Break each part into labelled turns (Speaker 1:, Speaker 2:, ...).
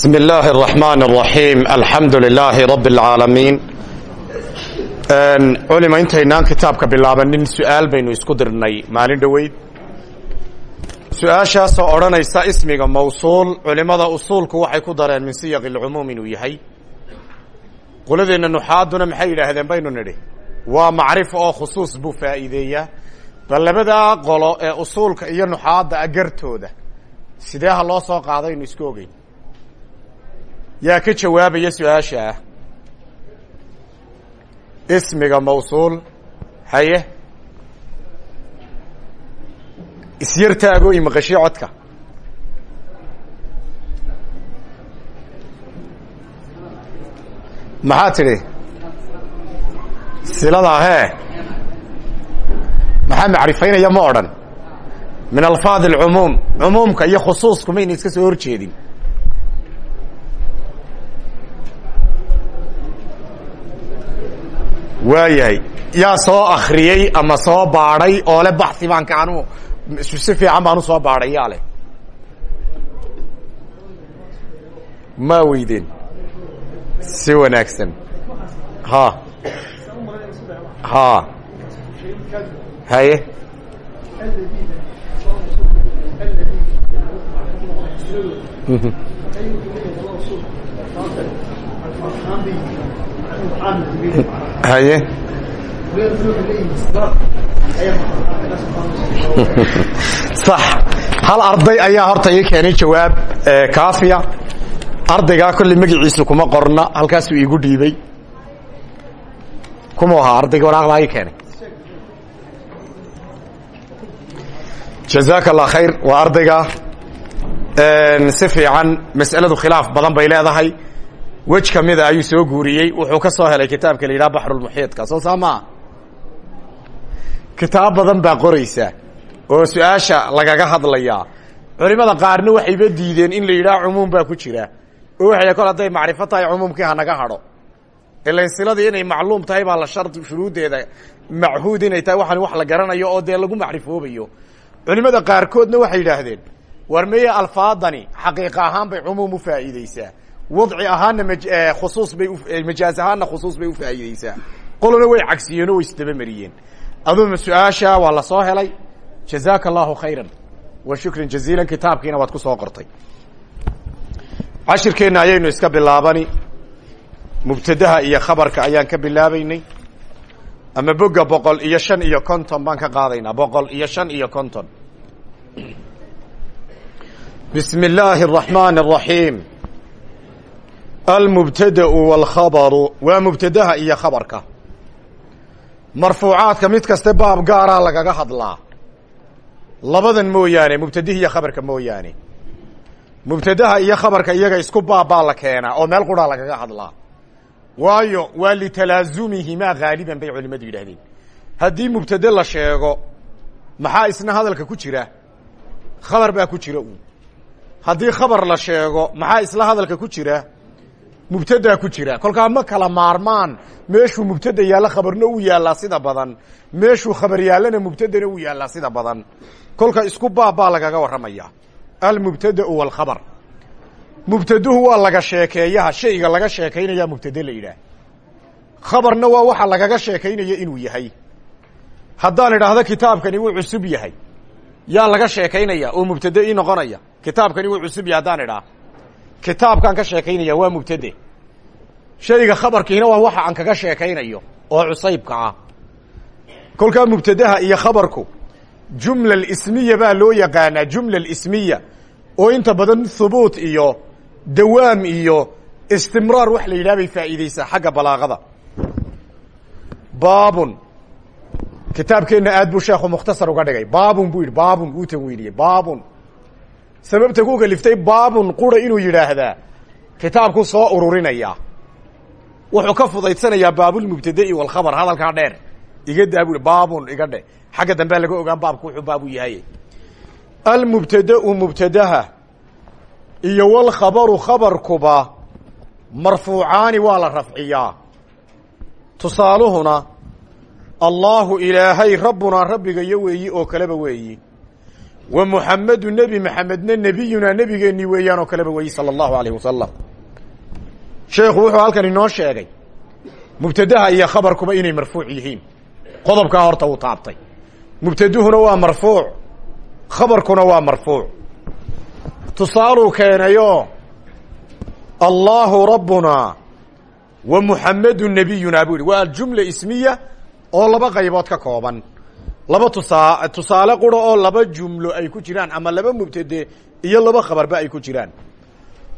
Speaker 1: بسم الله الرحمن الرحيم الحمد لله رب العالمين culima intaynaan kitaabka bilaabanin su-aal baynu isku dirnay maalin dhoweyd su-aashaasoo odhanaysa ismiga mawsuul culimada usuulku waxay ku dareen min siyaq ilcumuum inuu yahay qoladeenna nuxaaduna maxay yidhaahdeen baynu nidhi waa macrifo oo khusuus buu faa'iideeyaa bal labadaa qolo ee usuulka iyo nuxaadda agartooda sidee ha loo soo qaadaynu isku ogeyn yaa ka jawaabaya su'aasha ah. Ismiga mawsuul haye. Isyartaago imaqashii codka. Maxaa tidhi? Silada hee maxaa macrifaynaya ma odhan? Min alfaad alcumuum cumuumka iyo khusuusku mayna iska soo hor jeedin waayahay yaa soo akriyey ama soo baadhay oo le baxi baan ka anu si fiican baan u soo baadhay yaa leh. Ma weydeen si wanaagsan. Ha. Ha. Haye haye. Sax. Hal arday ayaa horta ii keenay jawaab kaafiya ardaygaa kolley magaciisu kuma qorna halkaasuu iigu dhiibay. Kumuu ahaa ardayga waraaqdaa ii keenay. Jazaaka allah khayr. Waa ardayga si fiican mas'aladu khilaaf badan bay leedahay wej kamida ayuu soo guuriyey? Wuxuu ka soo helay kitaabka la yidhaha baxrulmuxiidka soo saa kitaab badan baa qoraysa oo su'aasha lagaga hadlayaa culimada qaarna waxayba diideen in la yidhaha cumuum baa ku jira. Oo waxay kol hadday macrifo tahay cumuumkii hanaga hadho. Ilan siladii inay macluum tahay baa la shard shuruuddeeda machuud inay tahay waxaan wax la garanayo oo dee lagu macrifoobayo. Culimada qaarkoodna waxay yidhaahdeen war meye alfaadani xaqiiqa ahaan bay cumuum u faa'iideysaa wadci ahaana khusuus bay majaaz ahaana khusuus bay ufaa'iideysaa qolona way cagsiyeen oo way isdaba mariyeen. Aduma su'aasha waa la soo helay. Jazaaka allahu khayran. Wa shukran jaziilan kitaabkiina waad ku soo qortay. Cashirkeenna ayaynu iska bilaabani. Mubtadaha iyo khabarka ayaan ka bilaabeynay ama boga boqol iyo shan iyo konton baan ka qaadaynaa. Boqol iyo shan iyo konton. Bismi illaahi araxmaani araxiim almubtadau walkhabaru waa mubtadaha iyo khabarka marfuucaadka mid kaste baab gaaraa lagaga hadlaa labadan mooyaane mubtadihi iyo khabarka mooyaane mubtadaha iyo khabarka iyaga isku baab baa la keenaa oo meel quraa lagaga hadlaa waayo waa litalaazumihimaa haaliban bay culimadu yidhahdeen haddii mubtade la sheego maxaa isna hadalka ku jira khabar baa ku jira uun haddii khabar la sheego maxaa isla hadalka ku jira mubtadaa ku jira. Kolkaa ma kala maarmaan meeshuu mubtada yaallo khabarna u yaallaa sida badan. Meeshuu khabar yaallana mubtadana u yaallaa sida badan. Kolka isku baab baa lagaga warramaya almubtadau walkhabar mubtaduhu waa laga sheekeeyaha shayga laga sheekaynaya mubtade la yidhaah. Khabarna waa waxa lagaga sheekaynaya inuu yahay. Haddaan idhaahdo kitaabkani wuu cusub yahay. Yaa laga sheekaynaya oo mubtade ii noqonaya. Kitaabkani wuu cusub yahay haddaan idhaah kitaabkaan ka sheekaynaya waa mubtade shayga khabarkiina waa waxa aan kaga sheekaynayo oo cusaybka ah. Kolkaa mubtadaha iyo khabarku jumla ismiya baa loo yaqaanaa jumla ismiya oo inta badan hubuut iyo dawaam iyo istimraar wax la yidhaha bay faa'iideysaa balaaqada. Baabun kitaabkeenna aad buu sheekhu mukhtasar uga dhigay. Baabun buu yidhi baabun wuu tanwiiniyey baabun sababta ku kaliftay baabun qura inuu yidhaahdaa kitaabku soo ururinaya. Wuxuu ka fudaydsanayaa baabulmubtada'i walkhabar hadalkaa dheer. Iga daa bu baabun iga dhe xagga dambea laga ogaan baabku wuxuu baabu yahay. Almubtadau mubtadaha iyo walkhabaru khabarkuba marfuucaani waa la rafciyaa. Tusaaluhuna allaahu ilaahay rabbunaa rabbigayo weeyi oo kaleba weeyi wa muxamedu nebi maxamedna nebiyunaa nebigeennii weeyaan oo kaleba weyi sala allahu alayh wasalam sheekhu wuxuu halkan inoo sheegay mubtadaha iyo khabarkuba inay marfuuc yihiin. Qodobkaa horta uu taabtay. Mubtaduhuna waa marfuuc. Khabarkuna waa marfuuc. Tusaaluu keenayo allaahu rabbunaa wa muxamedu nebiyunaa buu yihi waa jumla ismiya oo laba qaybood ka kooban laba tusaa tusaale qura oo laba jumlo ay ku jiraan ama laba mubtade iyo laba khabarba ay ku jiraan.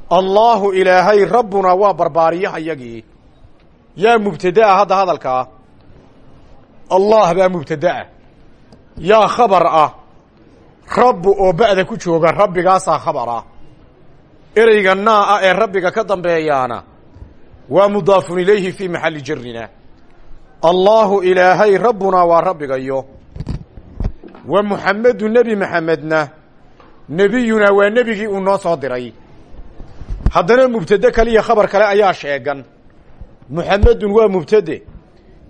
Speaker 1: Allaahu ilaahay rabbunaa waa barbaariyaha yagii yaa mubtadaa hadda hadalkaa allah baa mubtadaa yaa khabar ah. Rabbu oo ba'da ku jooga rabbigaasaa khabar ah. Ereyga naa ah ee rabbiga ka dambeeyaana waa mudaafun ilayhi fii maxalli jarina allaahu ilaahay rabbunaa waa rabbigayo wa muxamedu nebi maxamedna nebiyunaa waa nebigii uu noo soo diray. Haddana mubtade kaliya khabar kale ayaa sheegan. Muxamedun waa mubtade.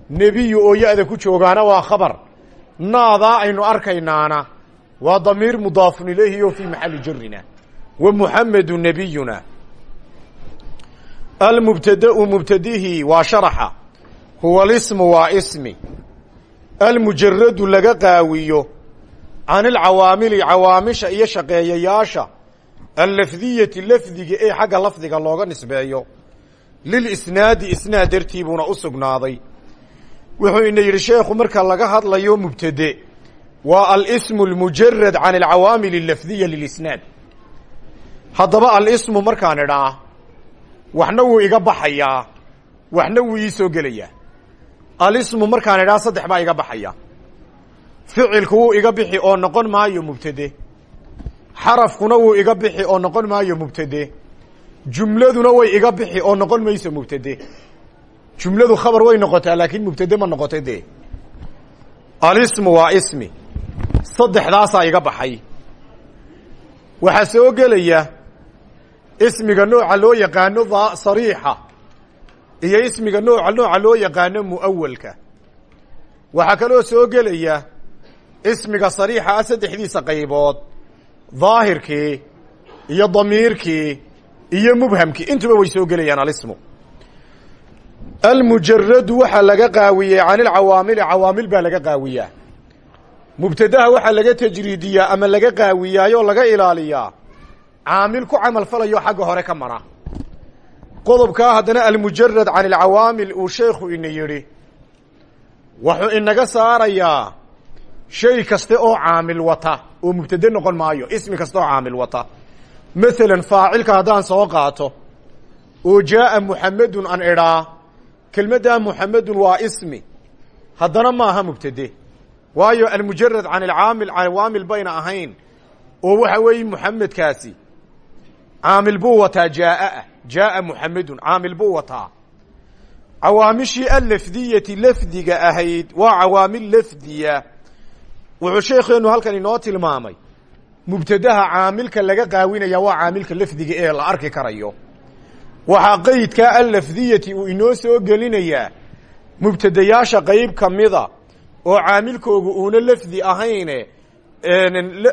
Speaker 1: Nebiyu oo ya-da ku joogaana waa khabar. Naadaa aynu arkaynaana. Waa damiir mudaafun ilayhi oo fii maxalli jarina wa muxamedu nebiyuna. Almubtadau mubtadihii waa sharaxa. Huwa lismu waa ismi. Almujaradu laga qaawiyo can ilcawaamili cawaamisha iyo shaqeeyayaasha allafdiyati lafdiga ee xagga lafdiga looga nisbeeyo. Lilisnaadi isnaad dartii buuna u sugnaaday. Wuxuu ina yidhi sheekhu marka laga hadlayo mubtade waa alismu almujarad can alcawaamil allafdiya lilisnaad haddaba alismu markaan idhaa waxna wuu iga baxayaa waxna wuu ii soo gelayaa. Alismu markaan idhaa saddex baa iga baxaya ficilku wuu iga bixi oo noqon maayo mubtade. Xarafkuna wuu iga bixi oo noqon maayo mubtade. Jumladuna way iga bixi oo noqon mayso mubtade. Jumladu khabar way noqotaa laakiin mubtade ma noqota dee. Alismu waa ismi. Saddexdaasaa iga baxay. Waxaa soo gelaya ismiga nooca loo yaqaano sariixa iyo ismiga nooca nooca loo yaqaano muawalka waxaa kaloo soo gelaya ismiga sariixa ah saddexdiisa qaybood. Daahirkii iyo damiirkii iyo mubhamkii intuba way soo gelayaan alismu. Almujaradu waxaa laga qaawiyey can ilcawaamili cawaamil baa laga qaawiyaa. Mubtadaha waxaa laga tajriidiyaa ama laga qaawiyaayoo laga ilaaliyaa caamil ku camal falayo xagga hore ka mara. Qodobkaa haddana almujarad can ilcawaamil uu sheekhu ina yidhi wuxuu inaga saarayaa shay kaste oo caamil wata oo mubtade noqon maayo ismi kasta oo caamil wata masalan faacilka haddaan soo qaato oo jaaa muxamedun an idhaa kelmaddaa muxamedun waa ismi haddana maaha mubtade waayo almujarad can ilcaamil cawaamil bayna ahayn oo waxa weeye muxamedkaasi caamil buu wataa jaaa jaaa muxamedun caamil buu wataa cawaamishii allafdiyati lafdiga ahayd wuxuu sheekheenu halkan inoo tilmaamay mubtadaha caamilka laga qaawinaya waa caamilka lafdiga ee la arki karayo. Waxaa qeydkaa allafdiyati uu inoo soo gelinayaa mubtadayaasha qeyb kamida oo caamilkoogu uuna lafdi ahayne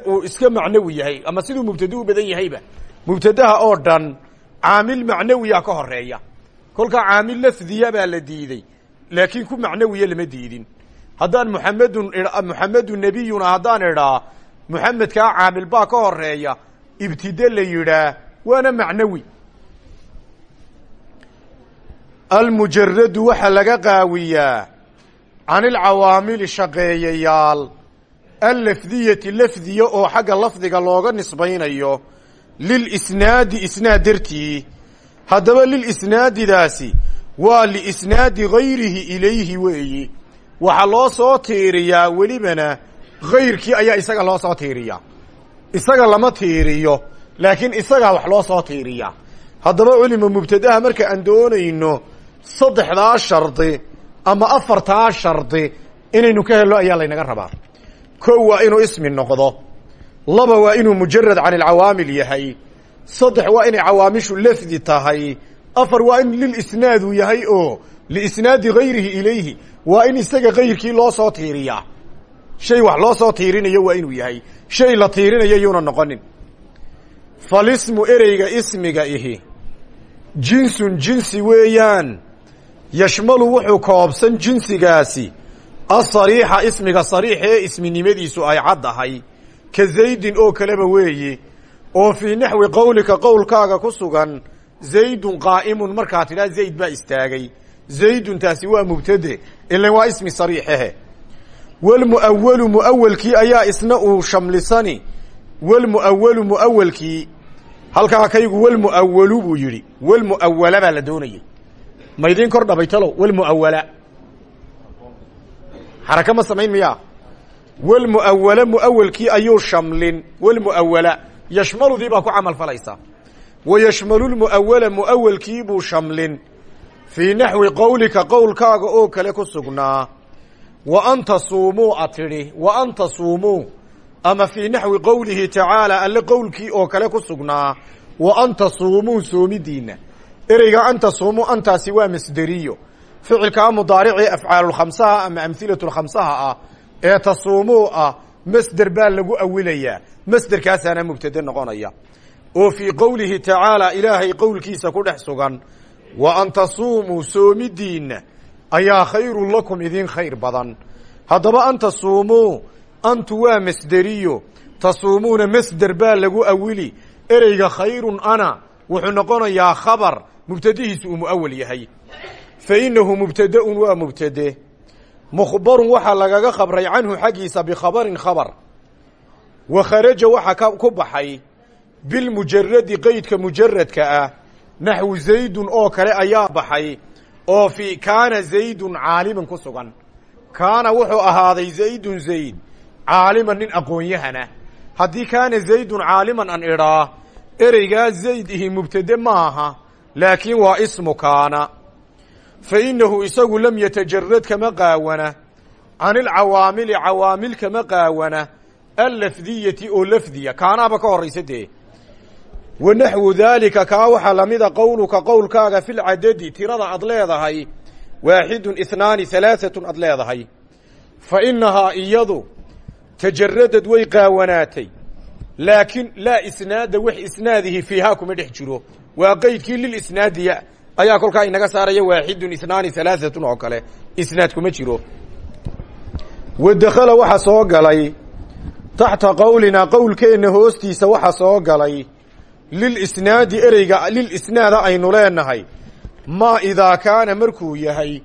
Speaker 1: uu iska macnawi yahay ama siduu mubtade u badan yahayba. Mubtadaha oo dhan caamil macnawiya ka horreeya kolkaa caamil lafdiya baa la diiday laakiin ku macnawiya lama diidin haddaan muxamedun muxamedu nebiyuna haddaan idhaa muxamedkaa caamil baa ka horreeya ibtide la yidhaah waana macnawi. Almujaradu waxaa laga qaawiyaa can ilcawaamili shaqeeyayaal allafdiyati lafdiya oo xagga lafdiga looga nisbaynayo lilisnaadi isnaad dartii haddaba lilisnaadidaasi waa liisnaadi gayrihi ilayhi weeyi waxaa loo soo tiiriyaa welibana gayrkii ayaa isaga loo soo tiiriyaa. Isaga lama tiiriyo laakiin isagaa wax loo soo tiiriyaa. Haddaba culima mubtadaha marka aan doonayno saddexdaa shardi ama afartaa shardi inaynu ka helo ayaa laynaga rabaa. Kow waa inuu ismi noqdo laba waa inuu mujarad can ilcawaamil yahay saddex waa inay cawaamishu lafdi tahay afar waa in lilisnaadu yahay oo liisnaadi gayrihi ilayhi waa in isaga kayrkii loo soo tiiriyaa shay wax loo soo tiirinayo waa inuu yahay. Shay la tiirinayo yuuna noqonin. Falismu ereyga ismiga ihi. Jinsun jinsi weeyaan. Yashmalu wuxuu koobsan jinsigaasi. Asariixa ismiga sariix ee isminimadiisu ay caddahay ka zaydin oo kaleba weeye oo fii naxwi qowlika qowlkaaga ku sugan. Zaydun qaa'imun markaa tidhaa zayd baa istaagay zaydun taasi waa mubtade ilan waa ismi sariixehe. Walmu'awalu mu'awalkii ayaa isna uu shamlisani. Walmu'awalu mu'awalkii halkaa kaygu walmu'awalu buu yidhi. Walmu'awala baa la doonayay. Maydiin kor dhabay talow walmu'awala xaraka ma samayn miyaa? Walmu'awala mu'awalkii ayuu shamlin. Walmu'awala yashmaludii baa ku camal falaysa. Wa yashmalu lmu'awala mu'awalkii buu shamlin fii naxwi qowlika qowlkaaga oo kale ku sugnaa wa an tasuumuu a tidhi wa an tasuumuu ama fii naxwi qowlihi tacaala alle qowlkii oo kale ku sugnaa wa an tasuumuu soomidiinna. Ereyga an tasuumuu antaasi waa masderiyo ficilkaa mudaaricee afcaalulkhamsaha ama amhilatulkhamsaha ah ee tasuumuu ah masder baa lagu awilayaa masderkaasaana mubtade noqonaya. Oo fii qowlihi tacaala ilaahay qowlkiisa ku dhex sugan wa an tasuumuu soomidiinna. Ayaa khayrun lakum idin khayr badan. Haddaba an tasuumuu antu waa masderiyo. Tasuumuuna masder baa lagu awili. Ereyga khayrun ana wuxuu noqonayaa khabar. Mubtadihiisu uu mu'awal yahay. Fa innahu mubtadaun waa mubtade. Mukhbarun waxaa lagaga khabray canhu xaggiisa bikhabarin khabar. Wa kharaja waxaa ku baxay. Bilmujaradi qeydka mujaradka ah naxwu zaydun oo kale ayaa baxay oo fi kaana zaydun caaliman ku sugan. Kaana wuxuu ahaaday zaydun zayd caaliman nin aqoon-yahana. Haddii kaana zaydun caaliman an idhaa ereygaa zayd ihi mubtade maaha laakiin waa ismu kaana. Fa innahu isagu lam yatajarad kama qaawana can ilcawaamili cawaamil kama qaawana allafdiyati oo lafdiya. Kaanaaba ka horraysa dee wa naxwu daalika kaa waxaa lamida qowluka qowlkaaga fi lcadadi tirada ad leedahay waaxidun ihnaani halaaatun ad leedahay. Fa innahaa iyadu tajaradad way qaawanaatay laakiin laa isnaada wax isnaadihi fiihaa kuma dhex jiro. Waa qeydkii lilisnaadiya ayaa kolkaa inaga saaraya waaxidun ihnaani halaaatun oo kale isnaad kuma jiro. Wa dakhala waxa soo galay taxta qowlinaa qowlkeenna hoostiisa waxa soo galay lilisnaadi ereyga lilisnaada aynu leenahay. Maa idaa kaana markuu yahay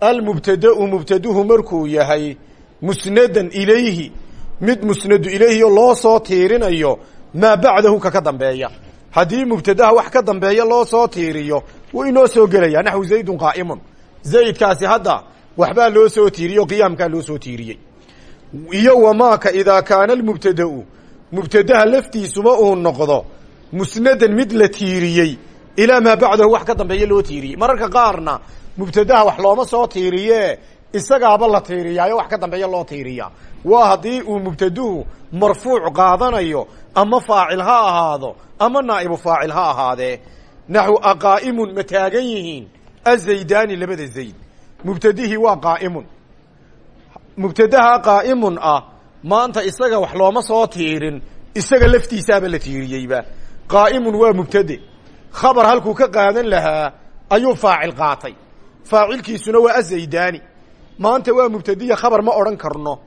Speaker 1: almubtada'u mubtaduhu markuu yahay musnadan ilayhi mid musnadu ilayhi oo loo soo tiirinayo maa bacdahu ka ka dambeeya. Haddii mubtadaha wax ka dambeeya loo soo tiiriyo wuu inoo soo gelaya naxwu zaydun qaa'imun. Zaydkaasi hadda waxbaa loo soo tiiriye o qiyaamkaa loo soo tiiriyey. Iyo wamaaka idaa kaana almubtada'u mubtadaha laftiisuma uu noqdo musnadan mid la tiiriyey ilaa maa bacdahu wax ka dambeeya loo tiiriyey. Mararka qaarna mubtadaha wax looma soo tiiriye isagaaba la tiiriyaayo wax ka dambeeya loo tiiriyaa. Waa haddii uu mubtaduhu marfuuc qaadanayo ama faacil ha ahaado ama naa'ibu faacil ha ahaadee naxwu aqaa'imun ma taagan yihiin. Azaydaani labada zayd. Mubtadihii waa qaa'imun. Mubtadaha qaa'imun ah maanta isaga wax looma soo tiirin isaga laftiisaaba la tiiriyeyba qaa'imun waa mubtade khabar halkuu ka qaadan lahaa ayuu faacil qaatay faacilkiisuna waa azaydaani maanta waa mubtadiya khabar ma odhan karno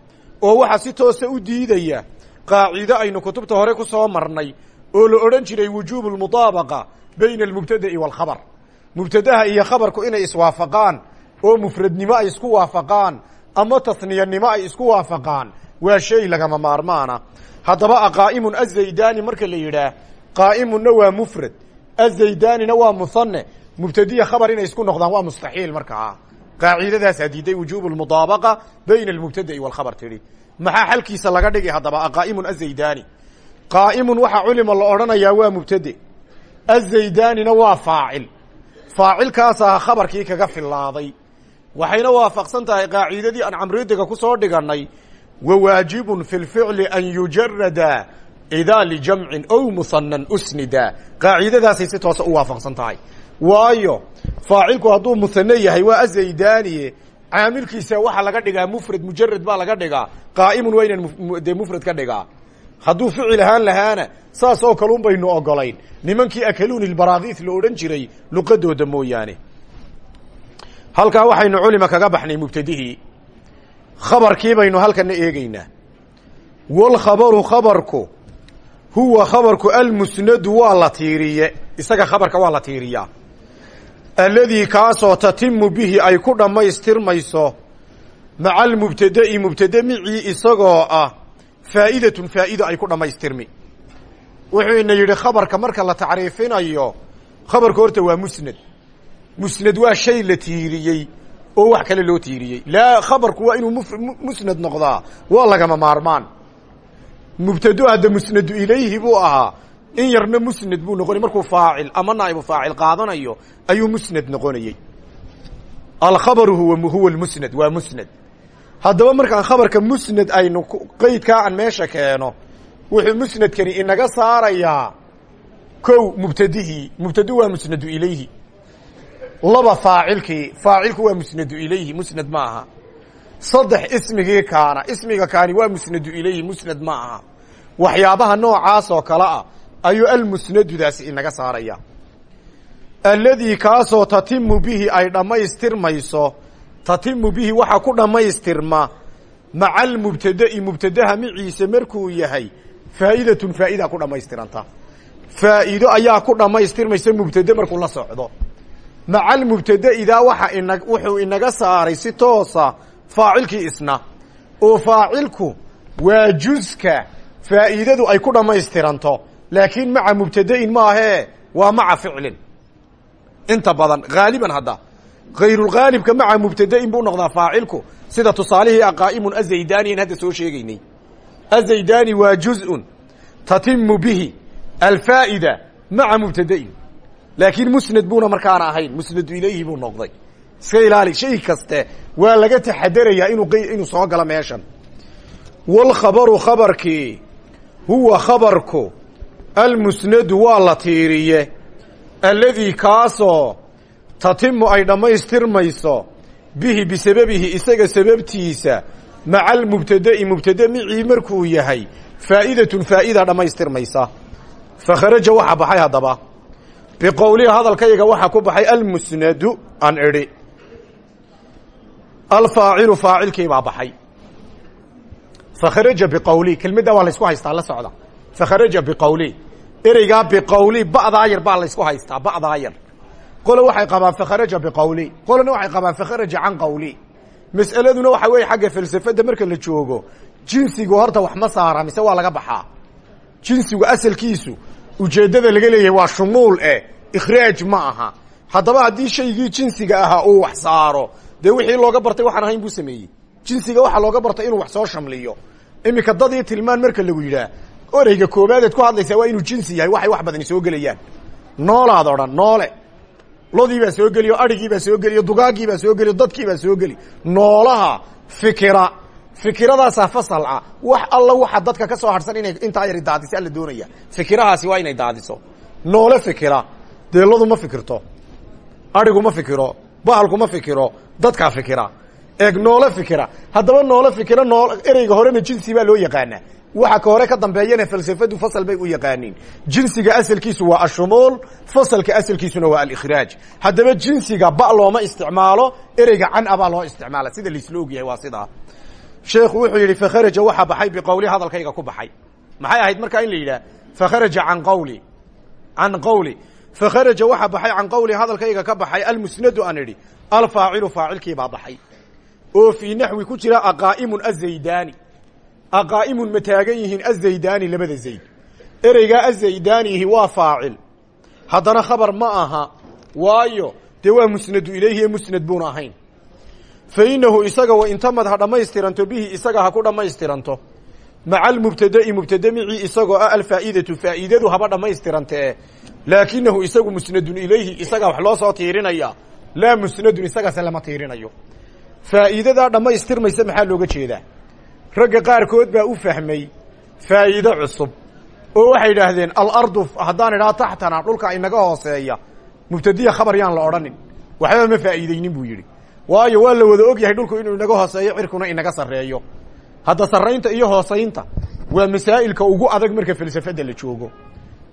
Speaker 1: oo waxaa si toosa u diidaya qaacido aynu kutubta hore ku soo marnay oo la odhan jiray wujuubu lmutaabaqa bayna almubtada'i waalkhabar mubtadaha iyo khabarku inay iswaafaqaan oo mufradnimo ay isku waafaqaan ama tasniyanimo ay isku waafaqaan waa shay lagama maarmaana haddaba aqaa'imun azaydaani marka la yidhaah qaa'imunna waa mufrad azaydaanina waa muhane mubtadiya khabar inay isku noqdaan waa mustaxiil markaa qaacidadaasaa diiday wujuubu lmudaabaqa bayna almubtada'i waalkhabar tidhi maxaa xalkiisa laga dhigi haddaba aqaa'imun azaydaani qaa'imun waxaa culima la odhanayaa waa mubtade azaydaanina waa faacil faacilkaasaa khabarkii kaga filaaday waxayna waafaqsan tahay qaacidadii aan camridega ku soo dhigannay wa waajibun fi lficli an yujarada idaa lijamcin ow muhanan usnida. Qaacidadaasay si toosa u waafaqsan tahay waayo faacilku hadduu muhane yahay waa azaydaaniye caamilkiisa waxaa laga dhigaa mufrad mujarad baa laga dhigaa. Qaa'imun waa inaan dee mufrad ka dhigaa. Hadduu ficil ahaan lahaana saas oo kale un baynu ogolayn. Nimankii akaluuni lbaraakis la odhan jiray luqadooda mooyaane. Halkaa waxaynu culima kaga baxnay mubtadihii khabarkii baynu halkana eegeynaa walkhabaru khabarku huwa khabarku almusnadu waa la tiiriye. Isaga khabarka waa la tiiriyaa alladii kaasoo tatimu bihi ay ku dhammaystirmayso maca almubtada'i mubtade micii isagoo ah faa'idatun faa'ido ay ku dhammaystirmi. Wuxuu ina yidhi khabarka marka la tacriifinayo khabarka horta waa musnad. Musnad waa shay la tiiriyey oo wax kale loo tiiriyey. Laa khabarku waa inuu musnad noqdaa waa lagama maarmaan mubtado hadda musnadu ilayhi buu ahaa. In yarna musnad buu noqonay markuu faacil ama naa'ibu faacil qaadanayo ayuu musnad noqonayey alkhabaru huwa huwa lmusnad waa musnad. Haddaba markaan khabarka musnad aynu qeydkaa aan meesha keeno wuxuu musnadkani inaga saarayaa kow mubtadihii mubtado waa musnadu ilayhi. Laba faacilkii faacilku waa musnadu ilayhi musnad ma aha saddex ismigii kaana. Ismiga kaani waa musnadu ilayhi musnad ma aha. Waxyaabaha noocaas oo kale ah ayuu almusnadudaasi inaga saaraya. Alladii kaasoo tatimu bihi ay dhammaystirmayso tatimu bihi waxaa ku dhammaystirma maca almubtada'i mubtadaha miciise markuu yahay faa'idatun faa'ida ku dhammaystiranta. Faa'iido ayaa ku dhammaystirmaysa mubtade markuu la socdo. Maca almubtada'idaa waxa ina wuxuu inaga saaray si toosa faacilkii isna. Oo faacilku waa juska faa'iidadu ay ku dhammaystiranto. Laakiin maca mubtada'in maahee waa maca ficlin. Inta badan haaliban hadda. Kayrulghaalibka maca mubtada'in buu noqdaa faacilku. Sida tusaalihii aqaa'imun azaydaniyan hadda soo sheegaynay. Azaydani waa juz'un tatimu bihi alfaa'ida maca mubtada'in. Laakiin musnad buuna markaana ahayn. Musnadu ilayhi buu noqday iska ilaali shay kaste waa laga taxadarayaa inuu inuu soo galo meeshan. Walkhabaru khabarkii huwa khabarku almusnadu waa la tiiriye. Alladii kaasoo tatimu ay dhammaystirmayso bihi bisababihi isaga sababtiisa maca almubtada'i mubtade micii markuu yahay faa'idatun faa'ida dhammaystirmaysa. Fakharaja waxa baxay haddaba. Biqowlihi hadalkayga waxaa ku baxay almusnadu aan idhi alfaacilu faacilkii baa baxay. Fakharaja biqowli kelmadda waa laysku haystaa la socda. Fakharaja biqowli ereygaa biqowli ba'daa yar baa laysku haystaa ba'daa yar qole waxay qabaan fakharaja biqowli qolena waxay qabaan fakharaja can qowli mas'aladuna waxa weeye xagga falsafadda marka la joogo jinsigu horta wax ma saara mise waa laga baxaa. Jinsigu asalkiisu ujeeddada laga leeyahay waa shumuul eh ikhraaj ma aha. Haddaba haddii shaygii jinsiga ahaa uu wax saaro dee wixii looga bartay waxaan ahayn buu sameeyey. Jinsiga waxaa looga bartay inuu wax soo shamliyo. Iminka dadii tilmaan marka lagu yidhaah oreyga koobaadeed ku hadlaysaa waa inuu jinsi yahay waxay wax badani soo gelayaan. Noolaad o dhan noole. Lodii baa soo geliyo adhigii baa soo geliyo dugaagii baa soo geliyo dadkii baa soo geli. Noolaha fikira fikiradaasaa fasal ah. Wax alla waxa dadka ka soo harsan inay intaa yari daadisa la doonaya. Fikirahaasi waa inay daadiso. Noole fikira. Dee ma fikirto. Adhigu ma fikiro. Bahalku ma fikiro dadkaa fikira eeg noole fikira. Haddaba noole fikira nool ereyga horena jinsi baa loo yaqaanaa. Waxa ka hore ka dambeeyana falsafadu fasal bay u yaqaaniin. Jinsiga asalkiisu waa ashumuul fasalka asalkiisuna waa alikhraaj. Haddaba jinsiga ba looma isticmaalo ereyga can a baa loo isticmaala. Sida laisla ogyahay waa sidaa. Sheekhu wuxuu yidhi fakharaja waxaa baxay biqowli hadalkayga ku baxay. Maxay ahayd markaa in la yidhaah fakharaja can qawli can qawli. Fakharaja waxaa baxay can qawli hadalkayga ka baxay. Almusnadu aan idhi alfaacilu faacilkii baa baxay. Oo fii naxwi ku jira aqaa'imun azaydani aqaa'imun ma taagan yihiin azaydani labada zayd. Ereygaa azaydaanihi waa faacil. Haddana khabar ma aha. Waayo dee waa musnadu ilayhi ee musnad buuna ahayn. Fa inahu isaga wa intamad ha dhammaystiranto bihi isaga ha ku dhammaystiranto. Maca almubtada'i mubtade micii isagoo ah alfaa'idatu faa'iidadu haba dhammaystirantee laakinahu isagu musnadun ilayhi isagaa wax loo soo tiirinaya laa musnadun isagase lama tiirinayo faa'iidadaa dhammaystirmaysa maxaa looga jeedaa ragga qaarkood baa u fahmay faa'iido cusub oo waxay idhaahdeen alardu haddaan idhaha taxtana dhulka inaga hooseeya mubtadiya khabar yaan la odhanin waxba ma faa'iideynin buu yidhi waayo waa la wada og yahay dhulku inuu inaga hooseeyo cirkuna inaga sarreeyo hadda sarraynta iyo hoosaynta waa masaa'ilka ugu adag marka falsafada la joogo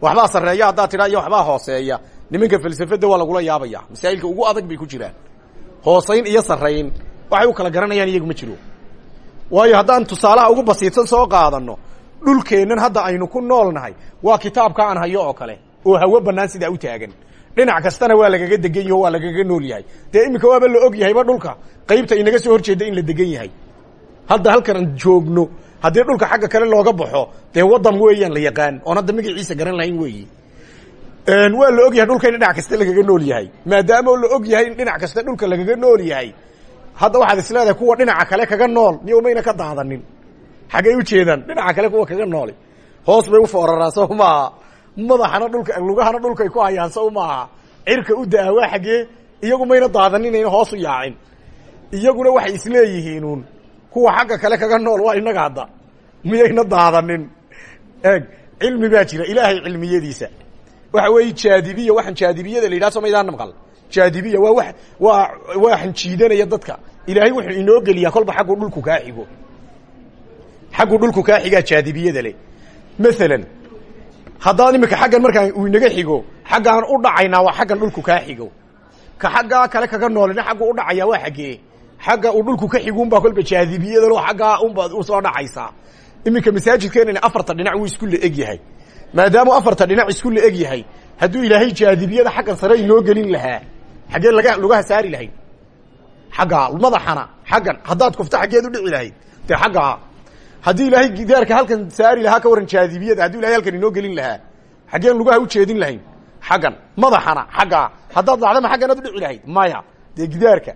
Speaker 1: waxbaa sarreeya haddaad tidhaa iyo waxbaa hooseeya nimanka falsafada waa lagula yaabaya. Masaa'ilka ugu adag bay ku jiraan. Hoosayn iyo sarrayn. Waxay u kala garanayaan iyagu ma jiro. Waayo haddaan tusaalaha ugu basiidsan soo qaadano dhulkeennan hadda aynu ku nool nahay waa kitaabka aan hayo oo kale oo hawo bannaan sidaa u taagan. Dhinac kastana waa lagaga degan yaho waa lagaga nool yahay. Dee iminka waaba la og yahayba dhulka? Qaybta inaga soo horjeeda in la degan yahay. Hadda halkan joogno haddii dhulka xagga kale looga baxo dee waddan weeyaan la yaqaan. Oon hadda magaciisa garan lahayn weeyi waa la og yahay dhulka in dhinac kasta lagaga nool yahay. Maadaama la og yahay in dhinac kasta dhulka lagaga nool yahay. Hadda waxaad isleedahay kuwa dhinaca kale kaga nool mayna ka daadanin xaggay ujeedaan dhinaca kale kuwa kaga nooli. Hoos bay ufooraraan sow maaha madaxana dhulka lugahana dhulkay ku hayaan sow cirka u da'a iyagu mayna daadaninayna hoos u yaacin. Iyaguna waxay isleeyihiinuun kuwa xagga kale kaga nool waa inaga hadda. Miyayna daadanin eeg cilmi baa jira ilaahay cilmiyadiisa waxa weeye jaadibiya waxaan jaadibiyada la yidhaha so maydaan maqal jaadibiya waa wa waa waxan jiidanaya dadka. Ilaahay wuxuu inoo geliyaa kolba xaggu dhulku kaa xigo. Xaggu dhulku kaa xigaa jaadibiyada le maalan haddaan imika xaggan markaan uu inaga xigo xaggaan u dhacaynaa waa xaggan dhulku kaa xigo. Ka xaggaa kale kaga noolina xaggu u dhacayaa waa xaggee. Xagga uu dhulku ka xiguunbaa kolba jaadibiyadalo xaggaa unbaad u soo dhacaysaa. Iminka masaajidkeenana afarta dhinac wuu isku la eg yahay maadaamuu afarta dhinac isku la eg yahay hadduu ilaahay jaadibiyada xaggan sare inoo gelin lahaa xaggee laga lugaha saari lahayd xaggaa madaxana xaggan haddaad kufto xaggeed u dhici lahayd dee xaggaa haddii ilaahay gidaarka halkan saari lahaa ka waran jaadibiyada hadduu ilahay halkan inoo gelin lahaa xaggeen lugaha u jeedin lahayn xaggan madaxana xaggaa haddaad dhacdama xagganaad u dhici lahayd maya dee gidaarka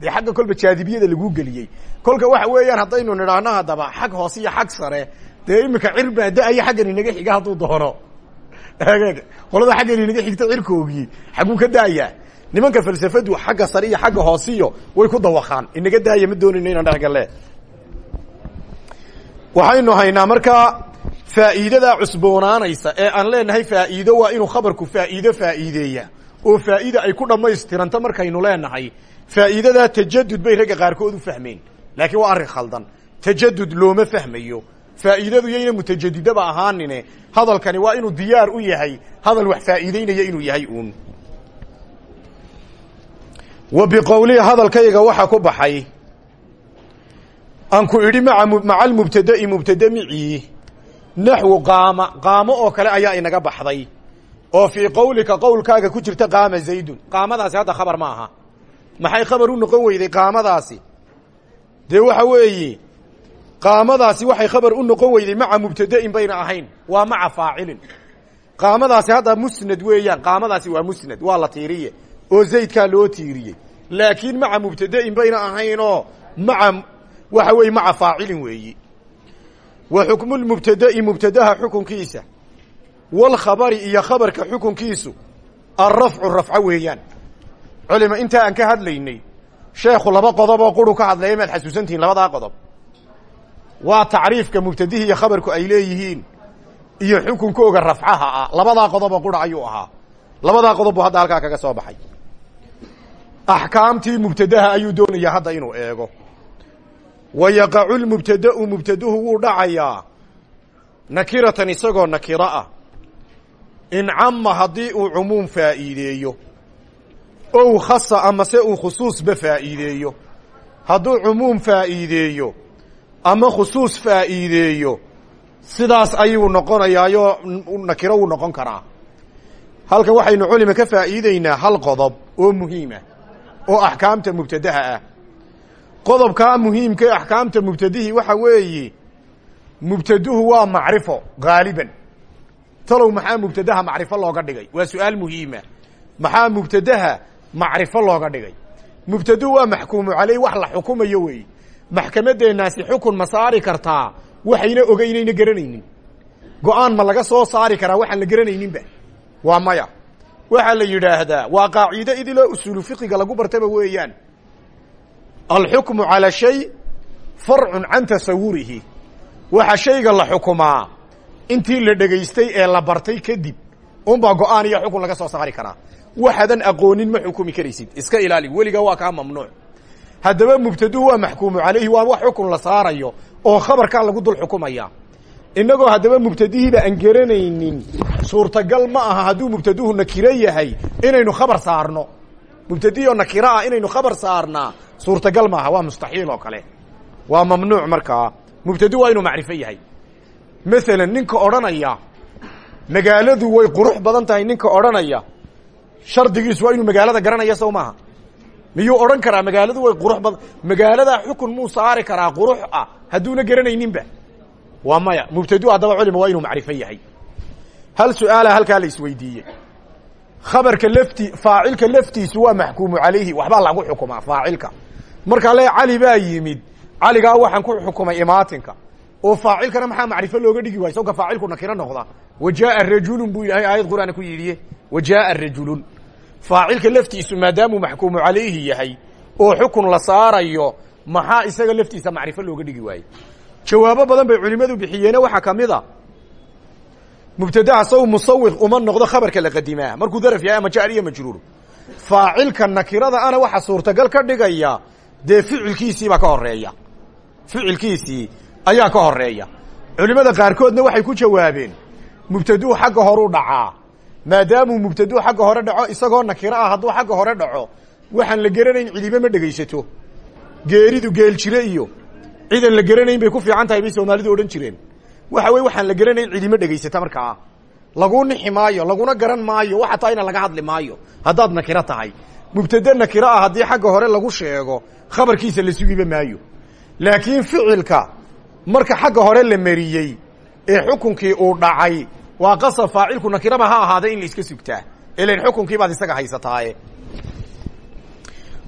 Speaker 1: dee xagga kolba jaadibiyada laguu geliyey. Kolka waxa weeyaan haddaynu nidhaahno haddaba xag hoose iyo xag sare dee iminka cir da'aya xaggan inaga xiga hadduu doono qolada xaggan inaga xigta cirkoogii xagguu ka daayaa. Nimanka falsafadu xagga sare iyo xagga hoosiyo way ku dawaqaan. Inaga daaya ma doonayno inaan dhexgalle waxaynu haynaa markaa faa'iidada cusboonaanaysa ee aan leenahay faa'iido waa inuu khabarku faa'iido faa'iideeya oo faa'iida ay ku dhammaystiranto markaynu leenahay. Faa'iidadaa tajadud bay ragga qaarkood u fahmeen. Laakiin waa arrin khaldan. Tajadud looma fahmayo faa'iidadu yayna mutajadidaba ahaanine hadalkani waa inuu diyaar u yahay. Hadal wax faa'iideynaya inuu yahay uun. Wa biqowlihi hadalkayga waxa ku baxay. Aan ku idhi maa maca almubtada'i mubtade micii naxwu qaama qaamo oo kale ayaa inaga baxday. Oo fii qowlika qowlkaaga ku jirta qaama zaydun. Qaamadaasi hadda khabar ma aha. Maxay khabar u noqon weyday qaamadaasi? Dee waxa weeye qaamadaasi waxay khabar u noqon weyday maca mubtada'in bayna ahayn. Waa maca faacilin. Qaamadaasi hadda musnad weeyaan. Qaamadaasi waa musnad. Waa la tiiriye. Oo zaydkaa loo tiiriyey laakiin maca mubtada'in bayna ahaynoo maca waxa weeye maca faacilin weeyi. Wa xukmu lmubtada'i mubtadaha xukunkiisa. Walkhabari iyo khabarka xukunkiisu. Alrafcu rafco weeyaan. Culima intaa aan ka hadlaynay sheekhu laba qodob oo quru ka hadlaya maad xasuusantihiin labadaa qodob waa tacriifka mubtadihi iyo khabarku ay leeyihiin iyo xukunkooga rafcaha ah. Labadaa qodob oo qura ayuu ahaa. Labadaa qodob buu hadda halkaa kaga soo baxay. Axkaamtii mubtadaha ayuu doonayaa hadda inuu eego. Wa yaqacu lmubtada'u mubtaduhu wuu dhacayaa nakiratan isagoo nakiro ah. In cama haddii uu cumuum faa'iideeyo ow khasa amase uu khusuusba faa'iideeyo. Hadduu cumuum faa'iideeyo ama khusuus faa'iideeyo. Sidaas ayuu noqonayaayoo nakiro wuu noqon karaa. Halkan waxaynu culima ka faa'iideynaa hal qodob oo muhiima oo axkaamta mubtadaha ah. Qodobkaa muhiimka ee axkaamta mubtadihii waxa weeye mubtaduhu waa macrifo gaaliban talow maxaa mubtadaha macrifo looga dhigay? Waa su'aal muhiima. Maxaa mubtadaha macrifo looga dhigay? Mubtaduhu waa maxkuumu caleyh wax la xukumayo weeye maxkamadeennaasi xukun ma saari kartaa? Waxayna ogeynayna garanaynin go'aan ma laga soo saari karaa waxaan la garanayninba. Waa maya. Waxaa la yidhaahdaa waa qaaciide idiloo usuulu fiqiga lagu bartaba weeyaan. Alxukmu calaa shay farcun can tasawurihi waxa shayga la xukumaa intii la dhegaystay ee la bartay kadib unbaa go'aan iyo xukun laga soo saari karaa. Waxaadan aqoonin ma xukumi karaysid. Iska ilaali weligaa waa kaa mamnuuc haddaba mubtaduhu waa maxkuumu calayhi waa wax xukun la saarayo oo khabarkaa lagu dul xukumaya. Innagoo haddaba mubtadihiiba aan garanaynin suurtagal ma aha hadduu mubtaduhu nakiro yahay inaynu khabar saarno. Mubtadihi oo nakiro ah inaynu khabar saarnaa suurtagal maaha waa mustaxiil oo kale. Waa mamnuuc markaa mubtadu waa inuu macrifo yahay. Masalan ninka odhanaya magaaladu way qurux badan tahay ninka odhanaya shardigiisu waa inuu magaalada garanaya sow maaha miyuu odhan karaa magaaladu? Way qurux badan magaaladaa xukun muu saari karaa qurux ah hadduuna garanayninba. Waa maya. Mubtadu haddaba culima waa inuu macrifo yahay. Hal su'aala halkaa la isweydiiyey. Khabarka lafti faacilka laftiisu waa maxkuumu calayhi. Waxbaa lagu xukumaa faacilka. Markaa le cali baa yimid. Caligaa waxaan ku xukumay imaatinka. Oo faacilkana maxaa macrifo looga dhigi waay sawka faacilku nakiro noqda. Wa jaaa rajulun buu ilaahay aayad qur'aana ku yidhiye wa jaaa rajulun faacilka laftiisu maadaamuu maxkuumu calayhi yahay oo xukun la saarayo maxaa isaga laftiisa macrifo looga dhigi waaye jawaabo badan bay culimadu bixiyeene waxaa ka mid a mubtadaha saw musawiq uma noqdo khabarka la qadimaa markuu daraf yahay ama jaar iyo majruur. Faacilka nakirada ana waxa suurtagal ka dhigaya dee ficilkiisiibaa ka horreeya ficilkiisii ayaa ka horreeya culimada qaarkoodna waxay ku jawaabeen mubtaduu xagga horuu dhacaa maadaamuu mubtaduu xagga hore dhaco isagoo nakiro ah hadduu xagga hore dhaco waxaan la geranayn cidibe ma dhegaysato. Geeridu geel jire iyo cidan la geranayn bay ku fiican tahay bay soomaalidu odhan jireen. Waxa weye waxaan la geranayn cidima dhegaysata markaa lagu nixi maayo laguna garan maayo waxa taa ina laga hadli maayo haddaad nakiro tahay. Mubtade nakiro ah haddii xagga hore lagu sheego khabarkiisa la sugiba maayo. Laakiin ficilka marka xagga hore la mariyey ee xukunkii uu dhacay waa qasab faacilku nakiraba ha ahaaday in la iska sugtaa. Ilan xukunkii baad isaga haysataaye.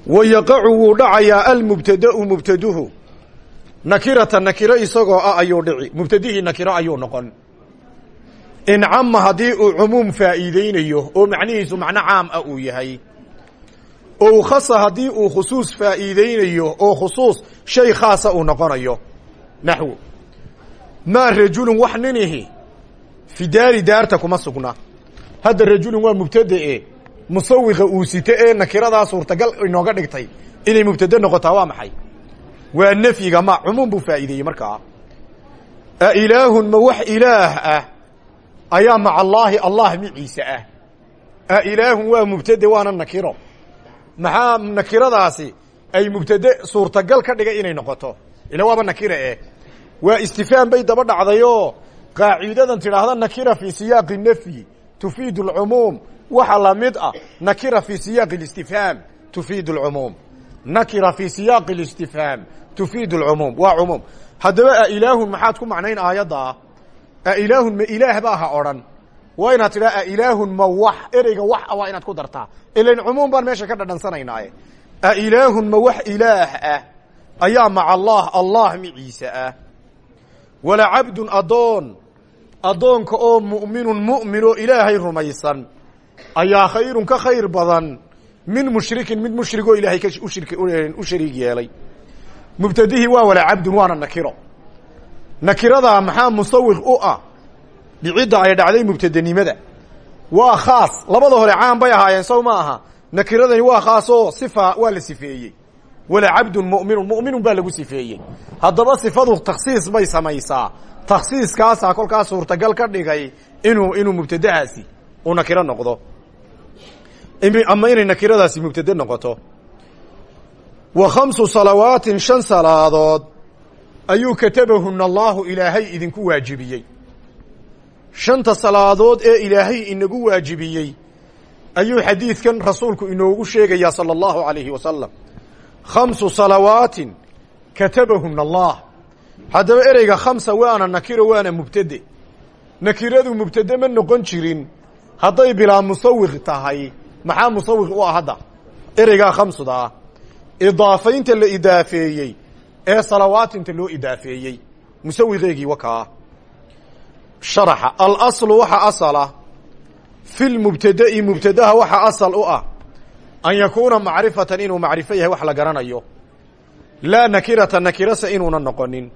Speaker 1: Wa yaqacu wuu dhacayaa almubtadau mubtaduhu. Nakirata nakiro isagoo ah ayuu dhici. Mubtadihii nakiro ayuu noqon. Incama haddii uu cumuum faa'iideynayo oo macnihiisu macno caam ah uu yahay. Oo khasa haddii uu khusuus faa'iideynayo oo khusuus shay khaasa uu noqonayo. Naxwo maa rajulun wax ninihi fi daari daarta kuma sugna hadda rajulun waa mubtadae musawiqa uu sito ee nakiradaa suurtagal inooga dhigtay inay mubtade noqotaa waa maxay? Waa nafyiga ma cumuum buu faa'iideeyey markaa a ilaahun ma wax ilaah ah? Ayaa maca allaahi allah miciise ah. A ilaahun waa mubtade waana nakiro. Maxaa nakiradaasi ay mubtade suurtagal ka dhigay inay noqoto? Ila waaba nakira eh waa istifhaam bay daba dhacdayoo qaaciidadan tidhaahda nakira fii siyaaqi nafyi tufiidu alcumuum waxa la mid ah nakira fii siyaaqi اlistifhaam tufiidu alcumuum nakira fii siyaaqi اlistifhaam tufiidu alcumuum waa cumuum haddaba a ilaahun maxaad ku macnayn aayaddaa a ilaahun ma ilaah ba ha odhan. Waa inaad tidhaha a ma wax ereyga wax a waa inaad ku dartaa. Ilan cumuum baan meesha ka dhadhansanaynaye a ma wax ilaah ah ayaa maca allah allah miciise ah. Wala cabdun addoon addoonka oo mu'minun mu'min oo ilaahay rumaysan ayaa khayrun ka khayr badan min mushrikin mid mushrig oo ilaahay u shariig yeelay. Mubtadihii waa wala cabdun waana nakiro. Nakiradaa maxaa musawiq u ah? Dhicidda ay dhacday mubtadenimada waa khaas labada hore caan bay ahaayeen sow ma aha. Nakiradani waa khaasoo sifa waa la sifeeyey. Wala cabdun mu'minun mu'minun baa lagu sifeeyey. Haddaba sifadu takhsiis bay samaysaa takhsiiskaasaa kolkaas suurtagal ka dhigay inuu inuu mubtadahaasi uu nakiro noqdo. Ama inay nakiradaasi mubtade noqoto. Wa khamsu salawaatin shan salaadood ayuu katabahuna allaahu ilaahay idinku waajibiyey. Shanta salaadood ee ilaahay inagu waajibiyey ayuu xadiidkan rasuulku inoogu sheegayaa sala allahu alayhi wasalam khamsu salawaatin katabahuna allah haddaba ereyga khamsa waana nakiro waana mubtade nakiradu mubtade ma noqon jirin. Hadday bilaa musawiq tahay maxaa musawiq u ah hadda? Ereygaa khamsuda ah idaafaynta la idaafeeyey ee salawaatinta loo idaafeeyey. Musawiqeegii wakaa sharaxa alaslu waxa asala fi lmubtada'i mubtadaha waxa asal u ah. An yakuuna macrifatan inuu macrifo yahay wax la garanayo. Laa nakirata nakirase inuuna noqonin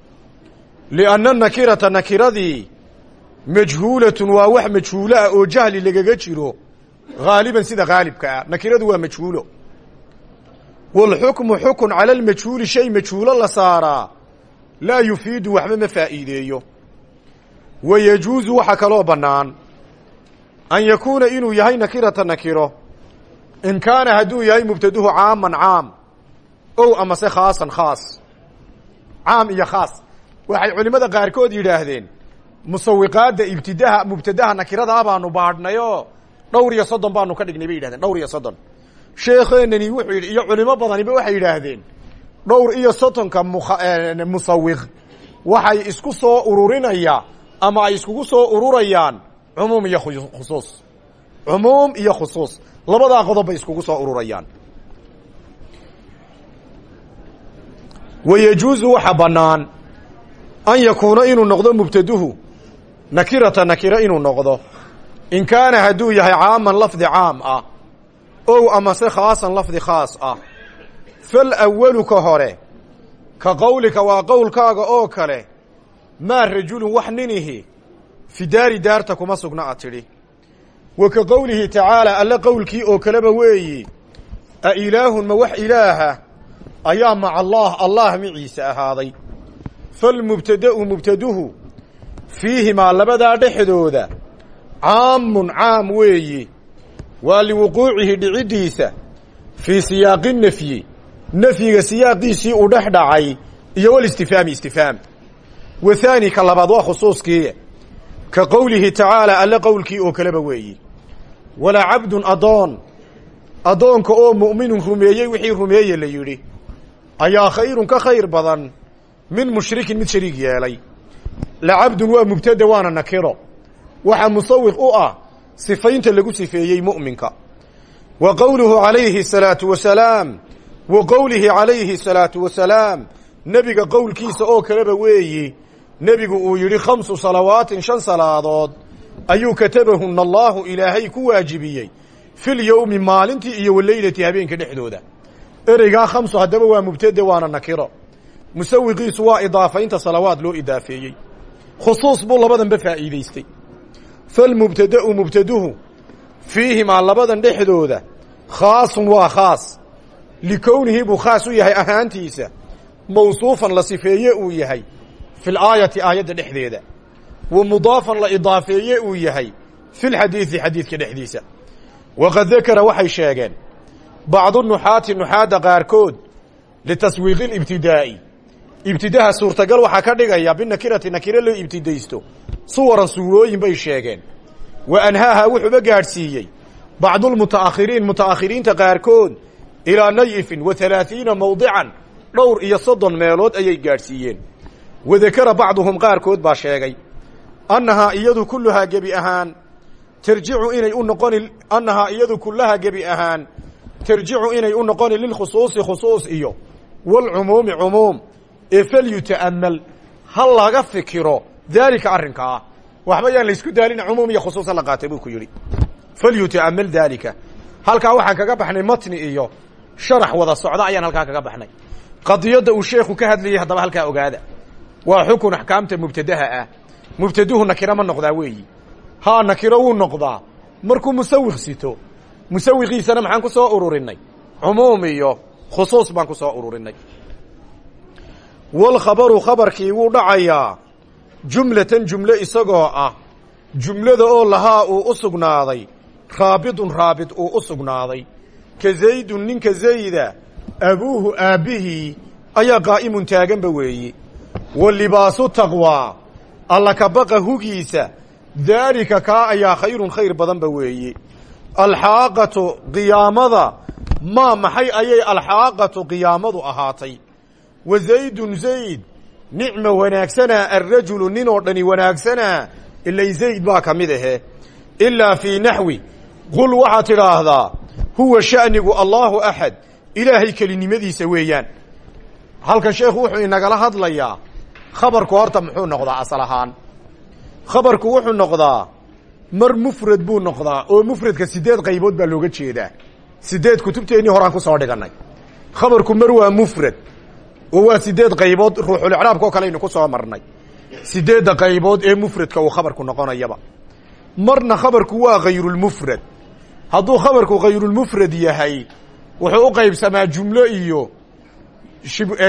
Speaker 1: lianna nakirata nakiradii majhuulatun waa wax majhuulo ah oo jahli lagaga jiro haaliban sida haalibka ah nakiradu waa majhuulo waalxukmu xukun cala almajhuuli shay majhuulo la saaraa laa yufiidu waxba ma faa'iideeyo wa yajuusu waxaa kaloo bannaan an yakuuna inuu yahay nakirata nakiro in kaana hadduu yahay mubtaduhu caaman caam ow amase khaasan khaas caam iyo khaas waxay culimmada qaarkood yidhaahdeen musawiqaadda ibtidaha mubtadaha nakiradaa baanu baadhnayoo dhowr iyo soddon baanu ka dhignay bay yidhahdeen dhowr iyo soddon. Sheekheenani wuxuu yidhi iyo culimo badaniba waxay yidhaahdeen dhowr iyo soddonka musawiq. Waxay isku soo ururinaya ama ay iskugu soo ururayaan cumuum iyo khusuus. Cumuum iyo khusuus. Labadaa qodob bay iskugu soo ururayaan. Wa yajuusu waxa bannaan an yakuuna inuu noqdo mubtaduhu. Nakirata nakiro inuu noqdo. In kaana hadduu yahay caaman lafdi caam ah ow amase khaasan lafdi khaas ah. Fal awalu ka hore ka qowlika waa qowlkaaga oo kale maa rajulun wax ninihi fi daari daarta kuma sugna a tidhi. Wa ka qowlihi tacaala alle qowlkii oo kaleba weeyi a ilaahun ma wax ilaaha ayaa maca allaah allah miciise ahaaday falmubtada'u mubtaduhu fiihimaa labadaa dhexdooda caamun caam weeyi waa liwuquucihi dhiciddiisa fii siyaaqi nafyi nafyiga siyaaqiisii uu dhex dhacay iyo walistifhaami istifhaam wa haani ka labaad waa khusuuskii ka qowlihi tacaala alle qowlkii oo kaleba weeyi walaa cabdun addoon addoonka oo mu'minun rumeeyey wixii rumeeye la yidhi ayaa khayrun ka khayr badan min mushrikin mid shariig yeelay. Lacabdun waa mubtada waana nakiro. Waxaa musawiq u ah sifaynta lagu sifeeyey mu'minka. Wa qowluhu calayhi salaatu wasalaam wa qowlihi calayhi salaatu wasalaam nebiga qowlkiisa oo kaleba weeyi nebigu uu yidhi khamsu salawaatin shan salaadood ayuu katabahunna allaahu ilaahay ku waajibiyey fil yowmi maalintii iyo waleylati habeenka dhexdooda. Ereygaa khamsu haddaba waa mubtade waana nakiro musawiqiisu waa idaafaynta salawaad loo idaafeeyey. Khusuus buu labadanba faa'iidaystay. Falmubtada'u mubtaduhu fiihimaa labadan dhexdooda khaasun waa khaas. Likownihi buu khaas u yahay ahaantiisa mawsuufan la sifeeye uu yahay fi laayati aayadda dhexdeeda. Wa mudaafan la idaafeeye uu yahay fi lxadiidi xadiidka dhexdiisa. Waqad dakara waxay sheegeen bacdu nuxaati nuxaadda qaarkood litaswiiqi libtidaa'i ibtidaha suurtagal waxaa ka dhigaya binakirati nakiro loo ibtidaysto. Suwaran suurooyin bay sheegeen. Wa anhaaha wuxuuba gaadhsiiyey bacdulmuta'akhiriin muta'akhiriinta qaarkood ilaa nayifin wa halaathiina mawdican dhowr iyo soddon meelood ayay gaadhsiiyeen. Wadakara bacduhum qaarkood baa sheegay annahaa iyadu kulluhaa gebi ahaan tarjicu inay u noqoni annahaa iyadu kullahaa gebi ahaan tarjicu inay u noqoni lilkhusuusi khusuus iyo walcumuumi cumuum ee falyuta'amal ha laga fikiro daalika arrinkaa waxba yaan laysku daalina cumuum iyo khusuusa la qaatay buu ku yidhi. Falyuta'amal daalika. Halkaa waxaan kaga baxnay matni iyo sharax wada socda ayaan halkaa kaga baxnay. Qadiyadda uu sheekhu ka hadlayay haddaba halkaa ogaada. Waa xukun axkaamta mubtadaha ah. Mubtaduhu nakiro ma noqdaa weeyi. Haa nakiro wuu noqdaa. Markuu musawiq sito musawiqiisana maxaan ku soo ururinay. Cumuum iyo khusuus baan ku soo ururinay walkhabaru khabarkii wuu dhacayaa jumlatan jumlo isagoo ah jumlada oo lahaa uu u sugnaaday raabidun raabid uu u sugnaaday ka zaydun ninka zayda abuuhu aabbihii ayaa qaa'imun taaganba weeyi wa libaasu taqwaa alla ka baqa hugiisa daalika kaa ayaa khayrun khayr badanba weeyi alxaaqatu qiyaamada maa maxay ayay alxaaqatu qiyaamadu ahaatay wa zaydun zayd. Nicma wanaagsanaa alrajulu ninoo dhani wanaagsanaa ilay zayd baa ka mid ahe. Ilaa fii naxwi qul waxaad tidhaahdaa huwa sha'nigu allaahu axad ilaahay kelinimadiisa weeyaan. Halkan sheekhu wuxuu inagala hadlayaa khabarku horta muxuu noqdaa asal ahaan. Khabarku wuxuu noqdaa mar mufrad buu noqdaa oo mufradka sideed qaybood baa looga jeedaa. Sideed kutubteennii horaan ku soo dhigannay khabarku mar waa mufrad oo waa sideed qaybood ruuxulicraabka oo kale aynu ku soo marnay sideedda qaybood ee mufradka uu khabarku noqonayaba marna khabarku waa hayrulmufrad hadduu khabarku hayrulmufrad yahay wuxuu u qaybsamaa jumlo iyo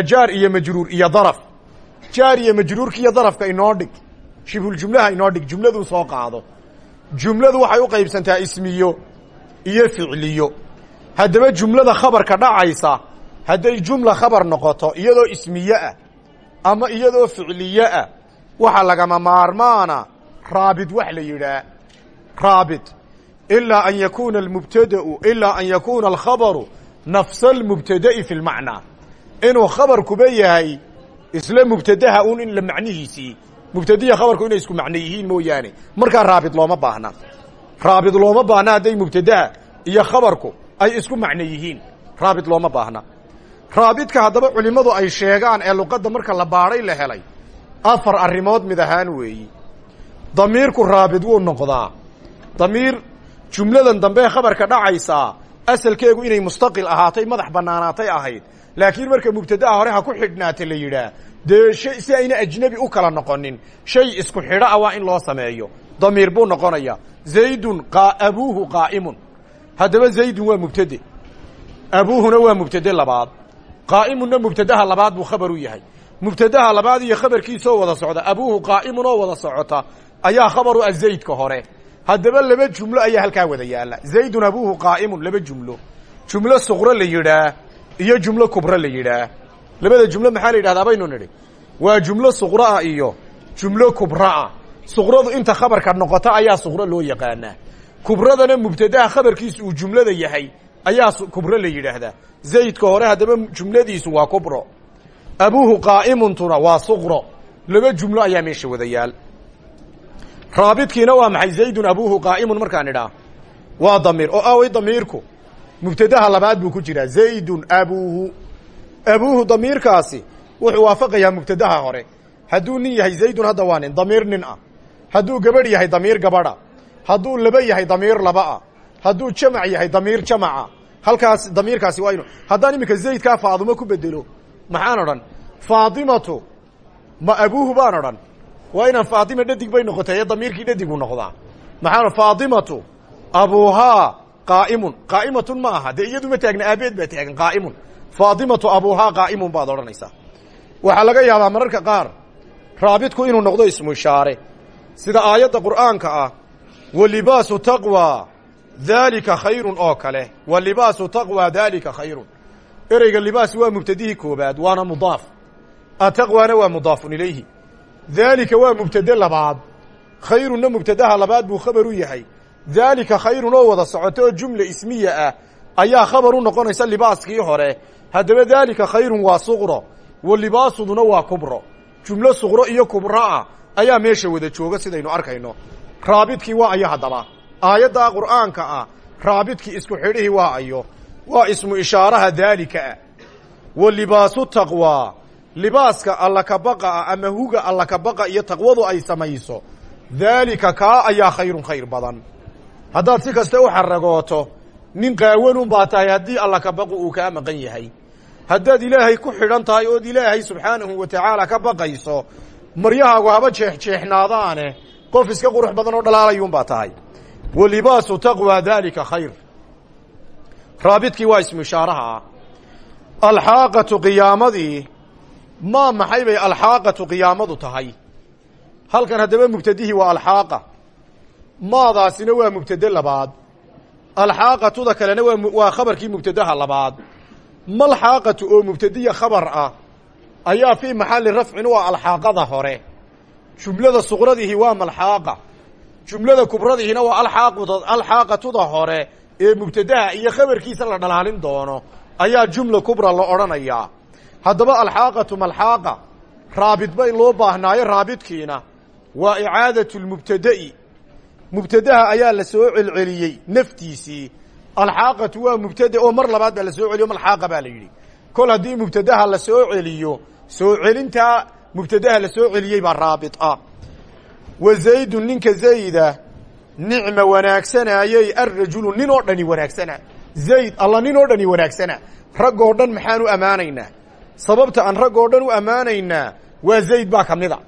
Speaker 1: jaar iyo majruur iyo daraf jaar iyo majruurka iyo darafka inoo dhig shibhuljumlaha inoo dhig jumladuu soo qaado jumladu waxay u qaybsantaa ismiyo iyo ficliyo haddaba jumlada khabarka dhacaysa hadday jumla khabar noqoto iyadoo ismiye ah ama iyadoo ficliye ah waxa lagama maarmaana raabit wax la yidhaah raabit ilaa an yakuuna almubtada'u ilaa an yakuuna alkhabaru nafsa almubtada'i fi lmacnaa inuu khabarkuba yahay isla mubtadaha un in la macnihiisii mubtadiya khabarku inay isku macno yihiin mooyaane. Markaa raabit looma baahna. Raabit looma baahna hadday mubtadaha iyo khabarku ay isku macno yihiin. Raabit looma baahna raabidka haddaba culimmadu ay sheegaan ee luqadda marka la baadhay la helay. Afar arrimood mid ahaan weeyi. Damiirku raabit wuu noqdaa. Damiir jumladan dambe khabarka dhacaysaa asalkeegu inay mustaqil ahaatay madax bannaanaatay ahayd. Laakiin marka mubtadaha hore ha ku xidhnaata la yidhaah dee si ayna ajnebi u kala noqonin shay isku xidho ah waa in loo sameeyo. Damiir buu noqonaya zaydun abuuhu qaa'imun. Haddaba zaydun waa mubtade. Abuuhuna waa mubtade labaad qaa'imunna mubtadaha labaad buu khabar u yahay. Mubtadaha labaad iyo khabarkiisaoo wada socda abuuhu qaa'imun oo wada socota ayaa khabaru ah zaydka hore. Haddaba laba jumlo ayaa halkaa wada yaalla. Zaydun abuuhu qaa'imun laba jumlo. Jumlo suqro la yidhaah iyo jumlo kubro la yidhaah labada jumlo maxaa la yidhahdaa baynu nidhi? Waa jumlo suqroah iyo jumlo kubroah suqradu inta khabarka noqota ayaa suqro loo yaqaanaa. Kubradana mubtadaha khabarkiisu uu jumlada yahay ayaa kubro la yidhaahdaa zaydka hore haddaba jumladiisu waa kubro. Abuuhu qaa'imuntuna waa suqro. Laba jumlo ayaa meesha wada yaal raabidkiina waa maxay? Zaydun abuuhu qaa'imun markaan idhaa. Waa damiir. Oo away damiirku. Mubtadaha labaad buu ku jiraa. Zaydun abuuhu abuuhu damiirkaasi wuxuu waafaqayaa mubtadaha hore. Hadduu nin yahay zaydun hadda waa nin. Damiir nin ah. Hadduu gabadh yahay damiir gabadha. Hadduu laba yahay damiir labaah hadduu jamac yahay damiir jamaca halkaas damiirkaasi waa inu haddaan iminka zaydkaa faadimo ku bedelo maxaan odhan faadimatu ma abuuhu baan odhan. Waa inaan faatima dhadig bay noqotay damiirkii dhadigu noqdaa. Maxaan faadimatu abuuhaa qaa'imun. Qaa'imatun ma aha dee iyaduma taagna aabeed baa taagan qaa'imun. Faadimatu abuuhaa qaa'imun baad odhanaysaa waxaa laga yaabaa mararka qaar raabitku inuu noqdo ismu ishaare sida aayadda qur'aanka ah wa libaasu taqwa daalika khayrun oo kale. Wa libaasu taqwa daalika khayrun. Ereyga libaas waa mubtadihii koobaad waana mudaaf. Ataqwaana waa mudaafun ilayhi. Daalika waa mubtade labaad. Khayrunna mubtadaha labaad buu khabar u yahay. Daalika khayrun oo wada socoto oo jumla ismiya ah ayaa khabar u noqonaysa libaaskii hore. Haddaba daalika khayrun waa suqro wa libaasuduna waa kubro. Jumlo suqro iyo kubro ah ayaa meesha wada jooga sidaynu arkayno. Raabidkii waa ayo haddaba aayaddaa qur'aanka ah raabidkii isku xidhihii waa ayo waa ismu ishaaraha daalika ah. Wa libaasu taqwaa libaaska alla kabaqa ah ama huga alla kabaqa iyo taqwadu ay samayso daalika kaa ayaa khayrun khayr badan. Haddaad si kasta u xaragooto nin qaawanun baa tahay haddii alla kabaqu uu kaa maqan yahay. Haddaad ilaahay ku xidhan tahay ood ilaahay subxaanahu wa tacaala ka baqayso maryahaagu haba jeexjeexnaadaane qof iska qurux badan oo dhalaalayuun baa tahay wa libaasu taqwa daalika khayr. Raabidkii waa ismu ishaaraha ah alxaaqatu qiyaamadii maa maxay bay alxaaqatu qiyaamadu tahay? Halkan haddaba mubtadihii waa alxaaqa. Maadaasina waa mubtade labaad. Alxaaqatuda kalena waa waa khabarkii mubtadaha labaad. Malxaaqatu oo mubtadiya khabar ah ayaa fii maxalli rafcin waa alxaaqada hore. Jumlada suqradihi waa malxaaqa jumlada kubradihiina waa alxaaqatuda hore ee mubtadaha iyo khabarkiisa la dhalaalin doono ayaa jumla kubra la odhanayaa haddaba alxaaqatu malxaaqa raabid ba in loo baahnaayo raabidkiina waa icaadatu lmubtada'i mubtadaha ayaa la soo celceliyey naftiisii. Alxaaqatu waa mubtade oo mar labaad baa la soo celiyo malxaaqa baa la yidhi. Kol haddii mubtadaha la soo celiyo soo celintaa mubtadaha la soo celiyey baa raabit ah wa zaydun ninka zayda nicma wanaagsanaayey arrajulu nin oo dhani wanaagsana. Zayd alla nin oo dhani wanaagsana. Raggoo dhan maxaan u ammaanaynaa sababta aan raggoo dhan u ammaanaynaa waa zayd baa ka mid a.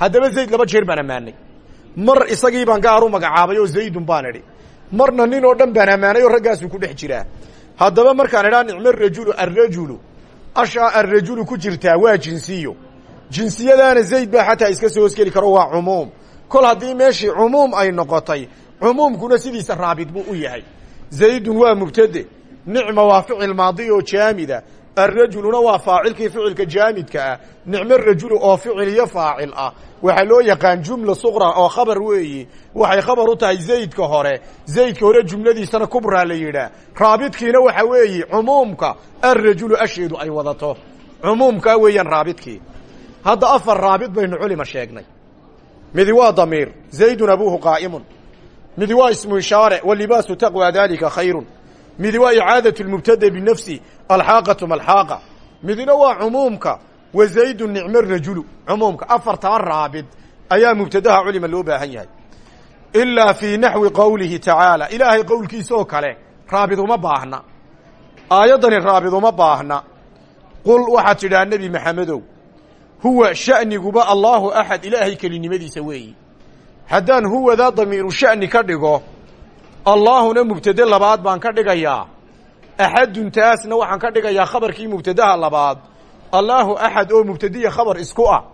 Speaker 1: Haddaba zayd laba jeer baan ammaanay mar isagii baan gaar u magacaabay oo zaydun baan idhi. Marna nin oo dhan baan ammaanay oo raggaasuu ku dhex jiraa. Haddaba markaan idhaa nicmo rajulu arrajulu ashaa arrajulu ku jirtaa waa jinsiyo. Jinsiyadaana zayd baa xataa iska soo hoskeli karo waa cumuum kol haddii meeshii cumuum ay noqotay cumuumkuna sidiisa raabit buu u yahay. Zaydun waa mubtade nicma waa ficil maadi oo jaamida arrajuluna waa faacilkii ficilka jaamidka ah nicmo rajulu oo ficil iyo faacil ah. Waxaa loo yaqaan jumla suqra oo khabar weeyi waxay khabar u tahay zaydka hore. Zaydka hore jumladiisana kubraa la yidhaah raabidkiina waxa weeyi cumuumka arrajulu asheedu ay wadato. Cumuumkaa weeyaan raabidkii hadda afar raabid baynu culima sheegnay midi waa damiir zaydun abuuhu qaa'imun midi waa ismu ishaare walibaasu taqwa dalika khayrun midi waa icaadaة اmubtada binafsi alxaaqaةu malxaaqa midina waa cumuumka wa zaydu nicmo rajulu cumuumka afartaa raabid ayaa mubtadaha culima loo baahan yahay ilaa fii naxwi qowlihi tacaala ilaahay qowlkiisa oo kale raabid uma baahna aayaddani raabid uma baahna qul waxaad tidhaha nebi maxamedow huwa sha'niguba allaahu axad ilaahay kelinimadiisa weeyi. Haddaan huwadaa damiiru sha'ni ka dhigo allaahuna mubtade labaad baan ka dhigayaa. Axadun taasna waxaan ka dhigayaa khabarkii mubtadaha labaad. Allaahu axad oo mubtadiya khabar isku ah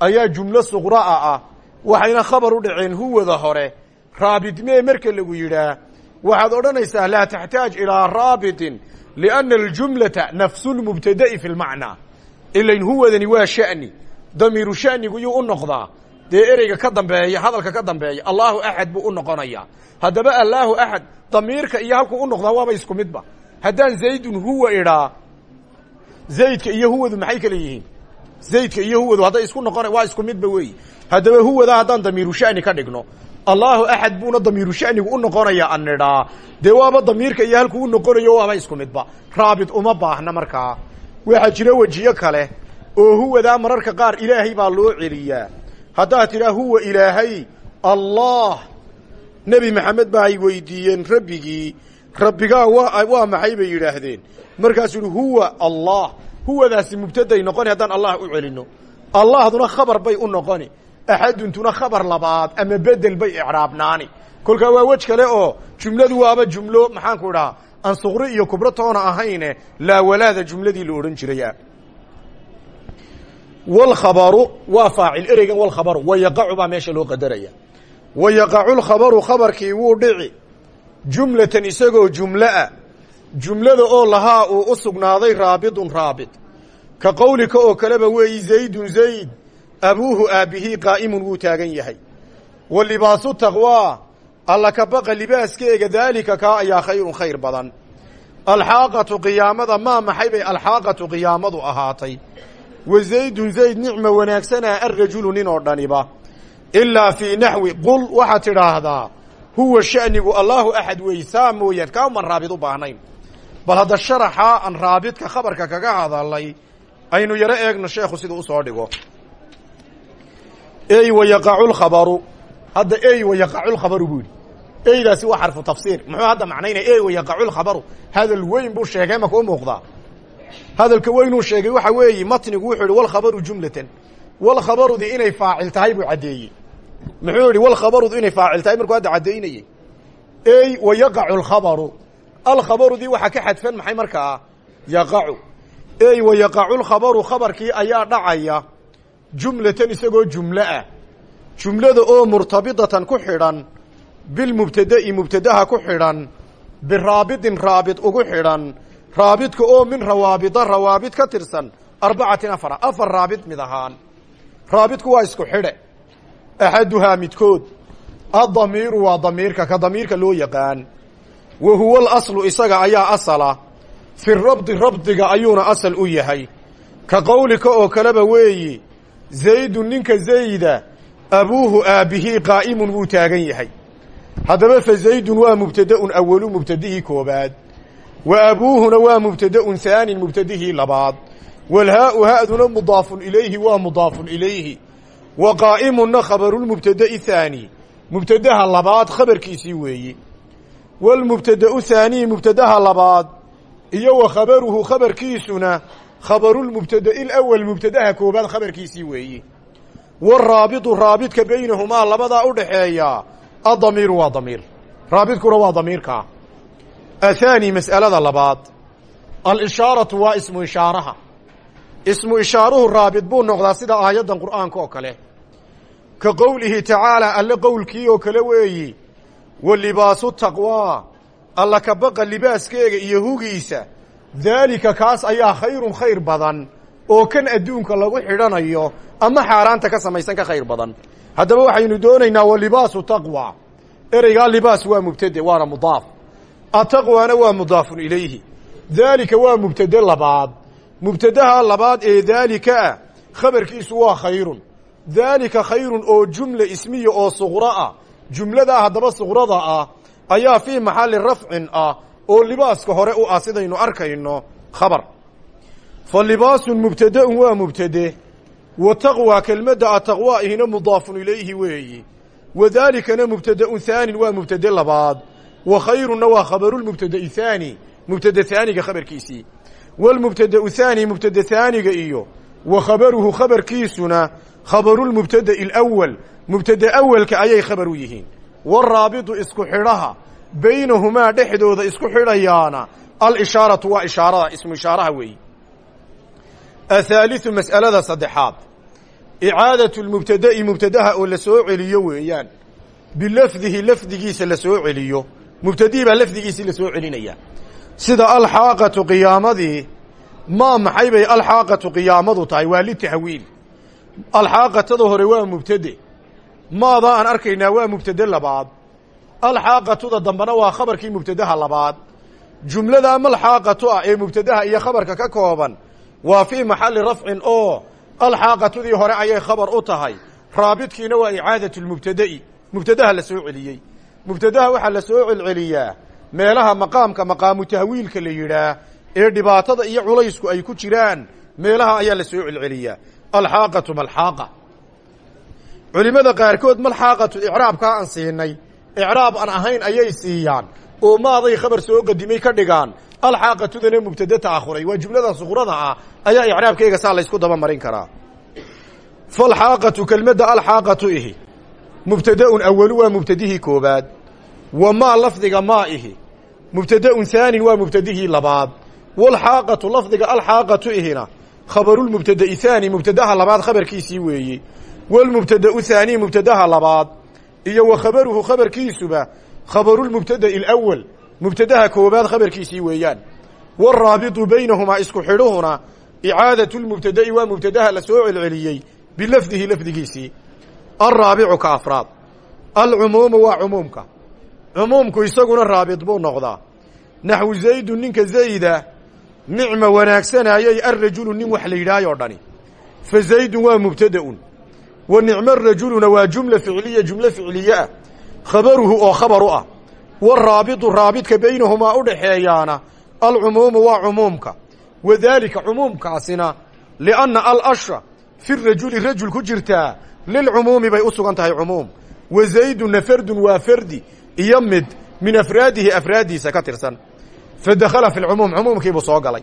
Speaker 1: ayaa jumlo suqra'a ah waxayna khabar u dhaceen huwada hore. Raabidmee marka lagu yidhaah waxaad odhanaysaa laa taxtaaj ilaa raabitin lianna aljumlata nafsu lmubtada'i fi lmacnaa ilayn huwadani waa sha'ni. Damiiru sha'nigu yuu u noqdaa. Dee ereyga ka dambeeya hadalka ka dambeeya allaahu axad buu u noqonayaa haddaba allaahu axad damiirka iyo halkuu u noqdaa waaba isku midba. Haddaan zaydun huwa idhaa zaydka iyo huwadu maxay kale yihiin? Zaydka iyo huwadu hadday isku noqona waa isku midba weeyi. Haddaba huwadaa haddaan damiiru sha'ni ka dhigno. Allaahu axad buuna damiiru sha'nigu u noqonaya an idhaa. Dee waaba damiirka iyo halkuu u noqonayo waaba isku midba. Raabit uma baahna markaa waxaa jira wejiyo kale oo huwadaa mararka qaar ilaahay baa loo celiyaa. Haddaad tidhaa huwa ilaahay allah. Nebi maxamed ba ay weydiiyeen rabbigii rabbigaa waa waa maxay? bay yidhaahdeen. Markaasuu yihi huwa allah. Huwadaasi mubtaday noqoni haddaan allah u celino allahduna khabar bay u noqoni. Axaduntuna khabar labaad ama bedel bay icraabnaani. Kolkaa waa wej kale oo jumladu waaba jumlo maxaanku idhaha aan suqri iyo kubro toona ahayne laa walaada jumladii la odhan jiraya wlkhabaru waa faacil ereygan wlkhabaru wayaqacu baa meesha loo qadaraya. Wayaqacu lkhabaru khabarkii wuu dhici. Jumlatan isagoo jumloa jumlada oo lahaa uu u sugnaaday raabidun raabid. Ka qowlika oo kaleba weeyi zaydun zayd abuuhu aabbihii qaa'imun wuu taagan yahay. Wa libaasu taqwaa alla ka baqa libaaskeega daalika kaa ayaa khayrun khayr badan. Alxaaqatu qiyaamada maa maxay bay alxaaqatu qiyaamadu ahaatay. Wa zaydun zayd nicma wanaagsanaa arrajulu nin oo dhaniba. Ilaa fii naxwi qul waxaad tidhaahdaa huwa sha'nigu allaahu axad wey saa mooyaan kaa uman raabid u baahnayn. Bal hadda sharaxaa aan raabidka khabarka kaga hadalay aynu yaro eegno sheekhu siduu u soo dhigo. Ey wayaqacu lkhabaru hadda ey wayaqacu lkhabaru buu yidhi eydaasi waa xarfu tafsiir. Muxuu hadda macnaynaya ey wayaqacu lkhabaru hadal weyn buu sheegay ma kuu muuqdaa hadalka weynuu sheegay waxa weeye matnigu wuxuu yihi walkhabaru jumlatan walkhabarudi inay faacil tahay buu caddeeyey. Muxuu yihi walkhabarudu inay faacil tahay. Markuu hadda caddaynayey ey wayaqacu lkhabaru alkhabarudii waxaa ka xadfan maxay markaa? Yaqacu. Ey wayaqacu lkhabaru khabarkii ayaa dhacaya jumlatan isagoo jumlo ah. Oo murtabidatan bilmubtada'i mubtadaha ku xidhan biraabidin raabid ugu xidhan raabidka oo min rawaabida rawaabid ka tirsan arbacatin afara afar raabid mid ahaan raabidku waa isku xidhe axaduhaa midkood addamiiru waa damiirka ka damiirka loo yaqaan wa huwa alaslu isaga ayaa asala fi rabdi rabdiga ayuuna asal u yahay ka qowlika oo kaleba weeyi zaydun ninka zayda abuuhu aabbihii qaa'imun wuu taagan yahay haddaba fa zaydun waa mubtada'un awalu mubtadihii koobaad wa abuuhuna waa mubtada'un haanin mubtadihii labaad walhaau ha'duna mudaafun ilayhi waa mudaafun ilayhi wa qaa'imunna khabarulmubtada'i haani mubtadaha labaad khabarkiisii weeyi walmubtada'u haanii mubtadaha labaad iyo wa khabaruhu khabarkiisuna khabarulmubtada'i lawal mubtadaha koobaad khabarkiisii weeyi waraabidu raabidka baynahumaa labadaa u addamiiru waa damiir. Raabidkuna waa damiirkaa athaani mas'alada labaad. Alishaaratu waa ismu ishaaraha. Ismu ishaaruhu raabit buu noqdaa sida aayaddan qur'aanka oo kale. Ka qowlihi tacaala alle qowlkii oo kale weeyi wa libaasu taqwaa alla ka baqa libaaskeega iyo hugiisa. Daalika kaas ayaa khayrun khayr badan oo kan adduunka lagu xidhanayo ama xaaraanta ka samaysan ka khayr badan haddaba waxaynu doonaynaa wa libaasu taqwa. Ereygaa libaas waa mubtade waana mudaaf. Ataqwaana waa mudaafun ilayhi. Daalika waa mubtade labaad. Mubtadaha labaad ee daalika ah khabarkiisu waa khayrun. Daalika khayrun oo jumla ismiya oo suqro ah. Jumladaa haddaba suqrada ah ayaa fii maxalli rafcin ah oo libaaska hore u ah sidaynu arkayno khabar. Fa libaasun mubtadaun waa mubtade wa taqwa kelmadda ataqwa ihina mudaafun ilayhi weeyi. Wa daalikana mubtadaun haanin waa mubtade labaad. Wa khayrunna waa khabarulmubtada'i haani mubtade haaniga khabarkiisii walmubtada'u haani mubtade haaniga iyo. Wa khabaruhu khabarkiisuna khabarulmubtada'i alawal mubtade awalka ayay khabar u yihiin waraabitu isku xidhaha baynahumaa dhexdooda isku xidhayaana. Alishaaratu waa ishaarada ismu ishaaraha weeyi. Athaaliثu mas'alada saddexaad icaadatu lmubtada'i mubtadaha oo la soo celiyo weeyaan. Bilafdihi lafdigiisa la soo celiyo. Mubtadihii baa lafdigiisii la soo celinaya. Sida alxaaqatu qiyaamadii maa maxay bay alxaaqatu qiyaamadu tahay? Waa litahwiil alxaaqatada hore waa mubtade. Maadaa aan arkaynaa waa mubtade labaad. Alxaaqatuda dambena waa khabarkii mubtadaha labaad. Jumlada malxaaqatu ah ee mubtadaha iyo khabarka ka kooban waa fii maxalli rafcin oo alxaaqatudii hore ayay khabar u tahay. Raabidkiina waa icaadatu lmubtada'i mubtadaha la soo celiyey. Mubtadaha waxaa la soo celceliyaa meelaha maqaamka maqaamu tahwiilka la yidhaah ee dhibaatada iyo culaysku ay ku jiraan meelaha ayaa la soo celceliyaa alxaaqatu malxaaqa. Culimmada qaarkood malxaaqatu icraabkaa aan siinay icraab aan ahayn ayay siiyaan. Oo maaday khabar soo qadimay ka dhigaan alxaaqatudana mubtade ta'akhuray waa jumlada suqrada ah ayaa icraabkeyga saa laysku daba marin karaa. Falxaaqatu kelmadda alxaaqatu ihi mubtadaun awalu waa mubtadihii koobaad wa maa lafdiga maa ihi mubtadaun haanin waa mubtadihii labaad walxaaqatu lafdiga alxaaqatu ihina khabarulmubtada'i haani mubtadaha labaad khabarkiisii weeye walmubtada'u haani mubtadaha labaad iyo wa khabaruhu khabarkiisuba khabarulmubtada'i alawal mubtadaha koobaad khabarkiisii weeyaan. Waraabitu baynahumaa isku xidhuhuna icaadatu lmubtada'i waa mubtadaha la soo celceliyey bilafdihi lafdigiisii. Alraabicu ka afraad. Alcumuumu waa cumuumka. Cumuumku isaguna raabit buu noqdaa. Naxwu zaydun ninka zayda nicma wanaagsanayay alrajulu nin wax la yidhaahayoo dhani. Fa zaydun waa mubtada'un. Wa nicmo rajuluna waa jumla ficliya jumlo ficliye ah. Khabaruhu oo khabar u ah waraabitu raabidka baynahumaa u dhaxeeyaana alcumuumu waa cumuumka wa daalika cumuumkaasina lianna alasha fi rajuli rajul ku jirtaa lilcumuumi bay u sugan tahay cumuum wa zayduna fardun waa fardi iyo mid min afraadihi afraaddiisa ka tirsan fa dakhala fi lcumuum cumuumkiibuu soo galay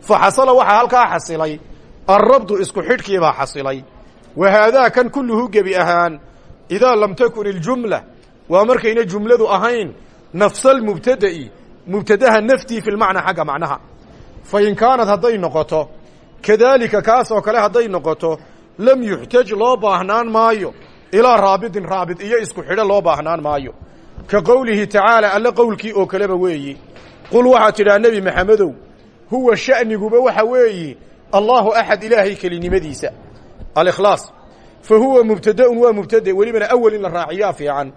Speaker 1: fa xasala waxaa halkaa xasilay alrabdu isku xidhkiibaa xasilay wa haadaa kan kulluhu gebi ahaan idaa lam takun iljumla waa markayna jumladu ahayn nafsalmubtada'i mubtadaha naftii fi lmacnaa xagga macnaha. Fa in kaanad hadday noqoto kadaalika kaas oo kale hadday noqoto lam yuxtaj loo baahnaan maayo. Ilaa raabidin raabid iyo isku xidho loo baahnaan maayo. Ka qowlihi tacaala alle qowlkii oo kaleba weeyi qul waxaad tidhaha nebi maxamedow huwa sha'niguba waxa weeyi allaahu axad ilaahay kelinimadiisa. Alikhlaas fa huwa mubtada'un waa mubtade welibana awel in la raaciyaa fiican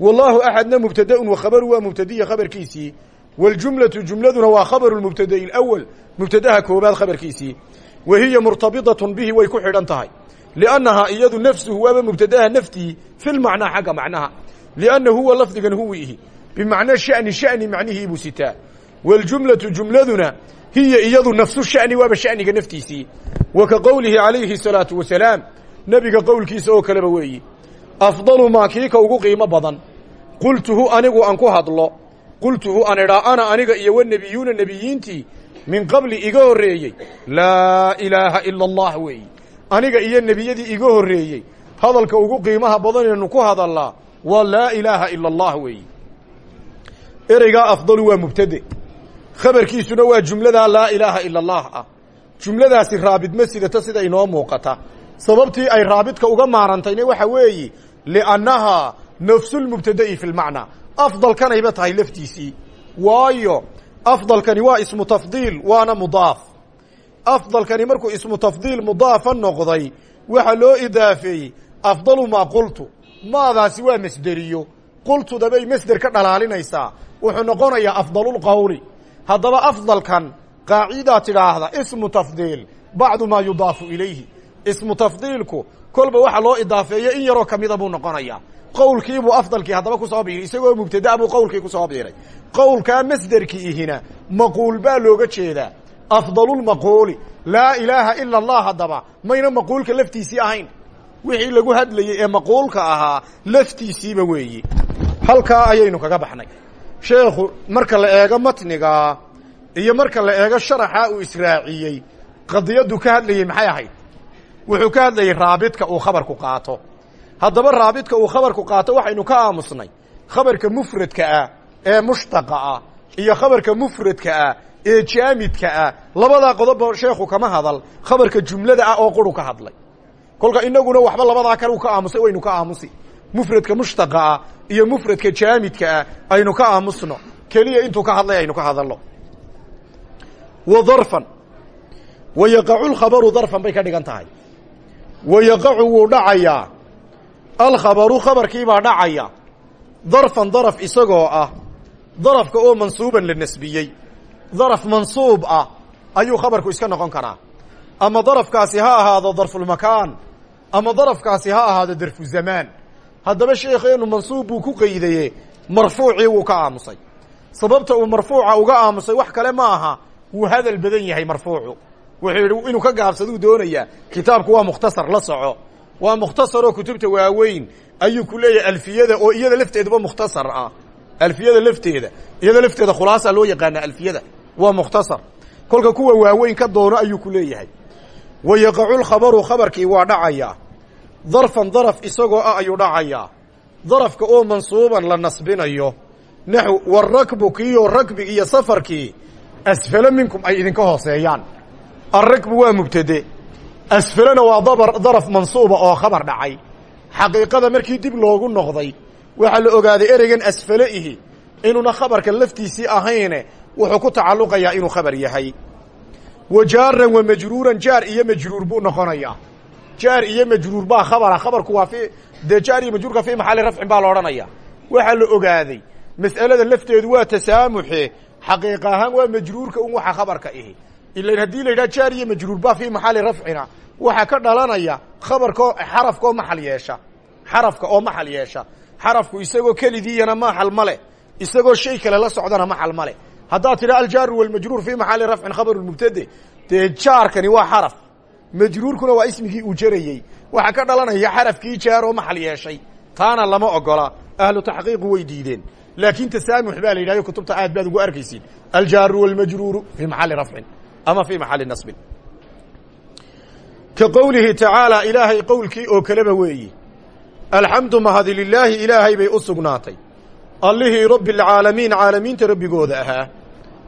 Speaker 1: wallaahu axadna mubtada'un wa khabaru waa mubtadiya khabarkiisii waljumlatu jumladuna waa khabaru mubtada'i alawal mubtadaha koobaad khabarkiisii wa hiya murtabidatun bihi way ku xidhan tahay. Liannahaa iyadu nafsuhu waaba mubtadaha naftihi fi lmacnaa xagga macnaha. Lianna huwa lafdigan huwiihi bimacnaa shani shani macnihii buu sitaa. Waljumlatu jumladuna hiya iyadu nafsu shani waaba shaniga naftiisii. Wa ka qowlihi calayhi salaatu wasalaam nebiga qowlkiisa oo kaleba weeyi afdalu maa kiika ugu qiimo badan. Qultuhu anigu aan ku hadlo. Qultuhu aan idhaa ana aniga iyo wanebiyuuna nebiyiintii min qabli iga horreeyey. Laa ilaaha ila allah weeyi. Aniga iyo nebiyadii iga horreeyey. Hadalka ugu qiimaha badanaynu ku hadallaa waa laa ilaaha ila allah weeyi. Ereygaa afdalu waa mubtade. Khabarkiisuna waa jumladaa laa ilaaha ila allah ah. Jumladaasi raabid ma sidato sida inoo muuqata. Sababtii ay raabidka uga maarantayna waxa weeye liannahaa nafsulmubtada'i fi lmacnaa afdalkanayba tahay laftiisii waayo afdalkani waa ismu tafdiil waana mudaaf afdalkani markuu ismu tafdiil mudaafa noqday waxaa loo idaafeeyey afdalu maa qultu maadaasi waa masderiyo qultudabay masder ka dhalaalinaysaa wuxuu noqonayaa afdalulqowli haddaba afdalkan qaacidaa tidhaahda ismu tafdiil bacdu maa yudaafu ilayhi ismu tafdiilku kolba waxa loo idaafeeyo in yaroo kamida buu noqonayaa qowlkiibuu afdalkii haddaba ku soo biiray isagoo mubtadaa buu qowlkii ku soo biiray. Qowlkaa masderkiihina maquul baa looga jeedaa. Afdalulmaquuli laa ilaaha ila allah haddaba mayna maquulka laftiisii ahayn. Wixii lagu hadlayey ee maquulka ahaa laftiisiiba weeyi. Halkaa ayaynu kaga baxnay. Sheekhu marka la eego matniga iyo marka la eego sharaxa uu israaciyey qadiyaddu ka hadlayey maxay ahayd wuxuu ka hadlayey raabidka uu khabarku qaato. Haddaba raabidka uu khabarku qaato waxaynu ka aamusnay. Khabarka mufradka ah ee mushtaqa ah iyo khabarka mufradka ah ee jaamidka ah labadaa qodob sheekhu kama hadal. Khabarka jumlada ah oo quru ka hadlay. Kolka inaguna waxba labadaa kale u ka aamusay waynu ka aamusi. Mufradka mushtaqa ah iyo mufradka jaamidka ah aynu ka aamusno. Keliya intuu ka hadlay aynu ka hadalno. Wa darfan. Wa yaqacu lkhabaru darfan bay ka dhigan wa yaqacu wuu dhacayaa alkhabaru khabarkiibaa dhacaya darfan daraf isagoo ah darafka oo mansuuban la nasbiyey daraf mansuub ah ayuu khabarku iska noqon karaa ama darafkaasi ha ahaado darfulmakaan ama darafkaasi ha ahaado darfu zamaan haddaba sheekheenu mansuub buu ku qeydaye marfuucii wuu ka aamusay sababta uu marfuuca uga aamusay wax kale ma wuu hadal badan yahay marfuucu wuxuu yidhi inuu ka gaabsaduu doonayaa kitaabku waa mukhtasar la soco. Waa mukhtasaroo kutubta waaweyn ayuu ku alfiyada oo iyada lafteeduba mukhtasar ah. Alfiyada lafteeda iyada lafteeda khulaasa loo yaqaana alfiyada waa mukhtasar. Kolka kuwa waaweyn ka doono ayuu ku leeyahay. Wa yaqacu lkhabaru khabarkii waa dhacayaa darfan daraf isagoo ah ayuu dhacayaa darafka oo mansuuban la nasbinayo. Naxw warakbu kiiyo rakbig iyo safarkii asfalo minkum ay idinka hooseeyaan alrakbu waa mubtade. Asfalona waa dabar daraf mansuuba oo khabar dhacay. Xaqiiqada markii dib loogu noqday waxaa la ogaaday ereygan asfale ihi inuuna khabarka laftiisii ahayne wuxuu ku tacalluqayaa inuu khabar yahay. Wa jaaran wa majruuran jaar iyo majruur buu noqonayaa. Jaar iyo majruur baa khabara khabarku waa fi dee jaar iyo majruurka fii maxalli rafcin baa la odhanaya. Waxaa la ogaaday mas'alada lafteedu waa tasaamuxe xaqiiq ahaan waa majruurka un waxa khabarka ihi ilan haddii la yidhaha jaar iyo majruur baa fii maxalli rafcina. Waxaa ka dhalanaya khabarkao xarafka oo maxal yeesha. Xarafka oo maxal yeesha. Xarafku isagoo kelidiiyana maxal ma leh. Isagoo shay kale la socdana maxal ma leh. Haddaad tidha aljaaru walmajruur fii maxalli rafcin khabaru mubtade dee jaarkani waa xaraf. Majruurkuna waa ismigii uu jarayey. Waxaa ka dhalanaya xarafkii jaar oo maxal yeeshay. Taana lama ogola. Ahlu taxqiiqu way diideen. Laakin tasaamux baa la kutubta aad baad ugu arkaysiin aljaaru walmajruuru fii maxalli rafcin ama fii maxalli nasbin ka qowlihi tacaala ilaahay qowlkii oo kaleba weeyi alxamdu mahadi lilaahi ilaahay bay u sugnaatay allihii rabbi alcaalamiin caalamiinta rabbigooda ahaa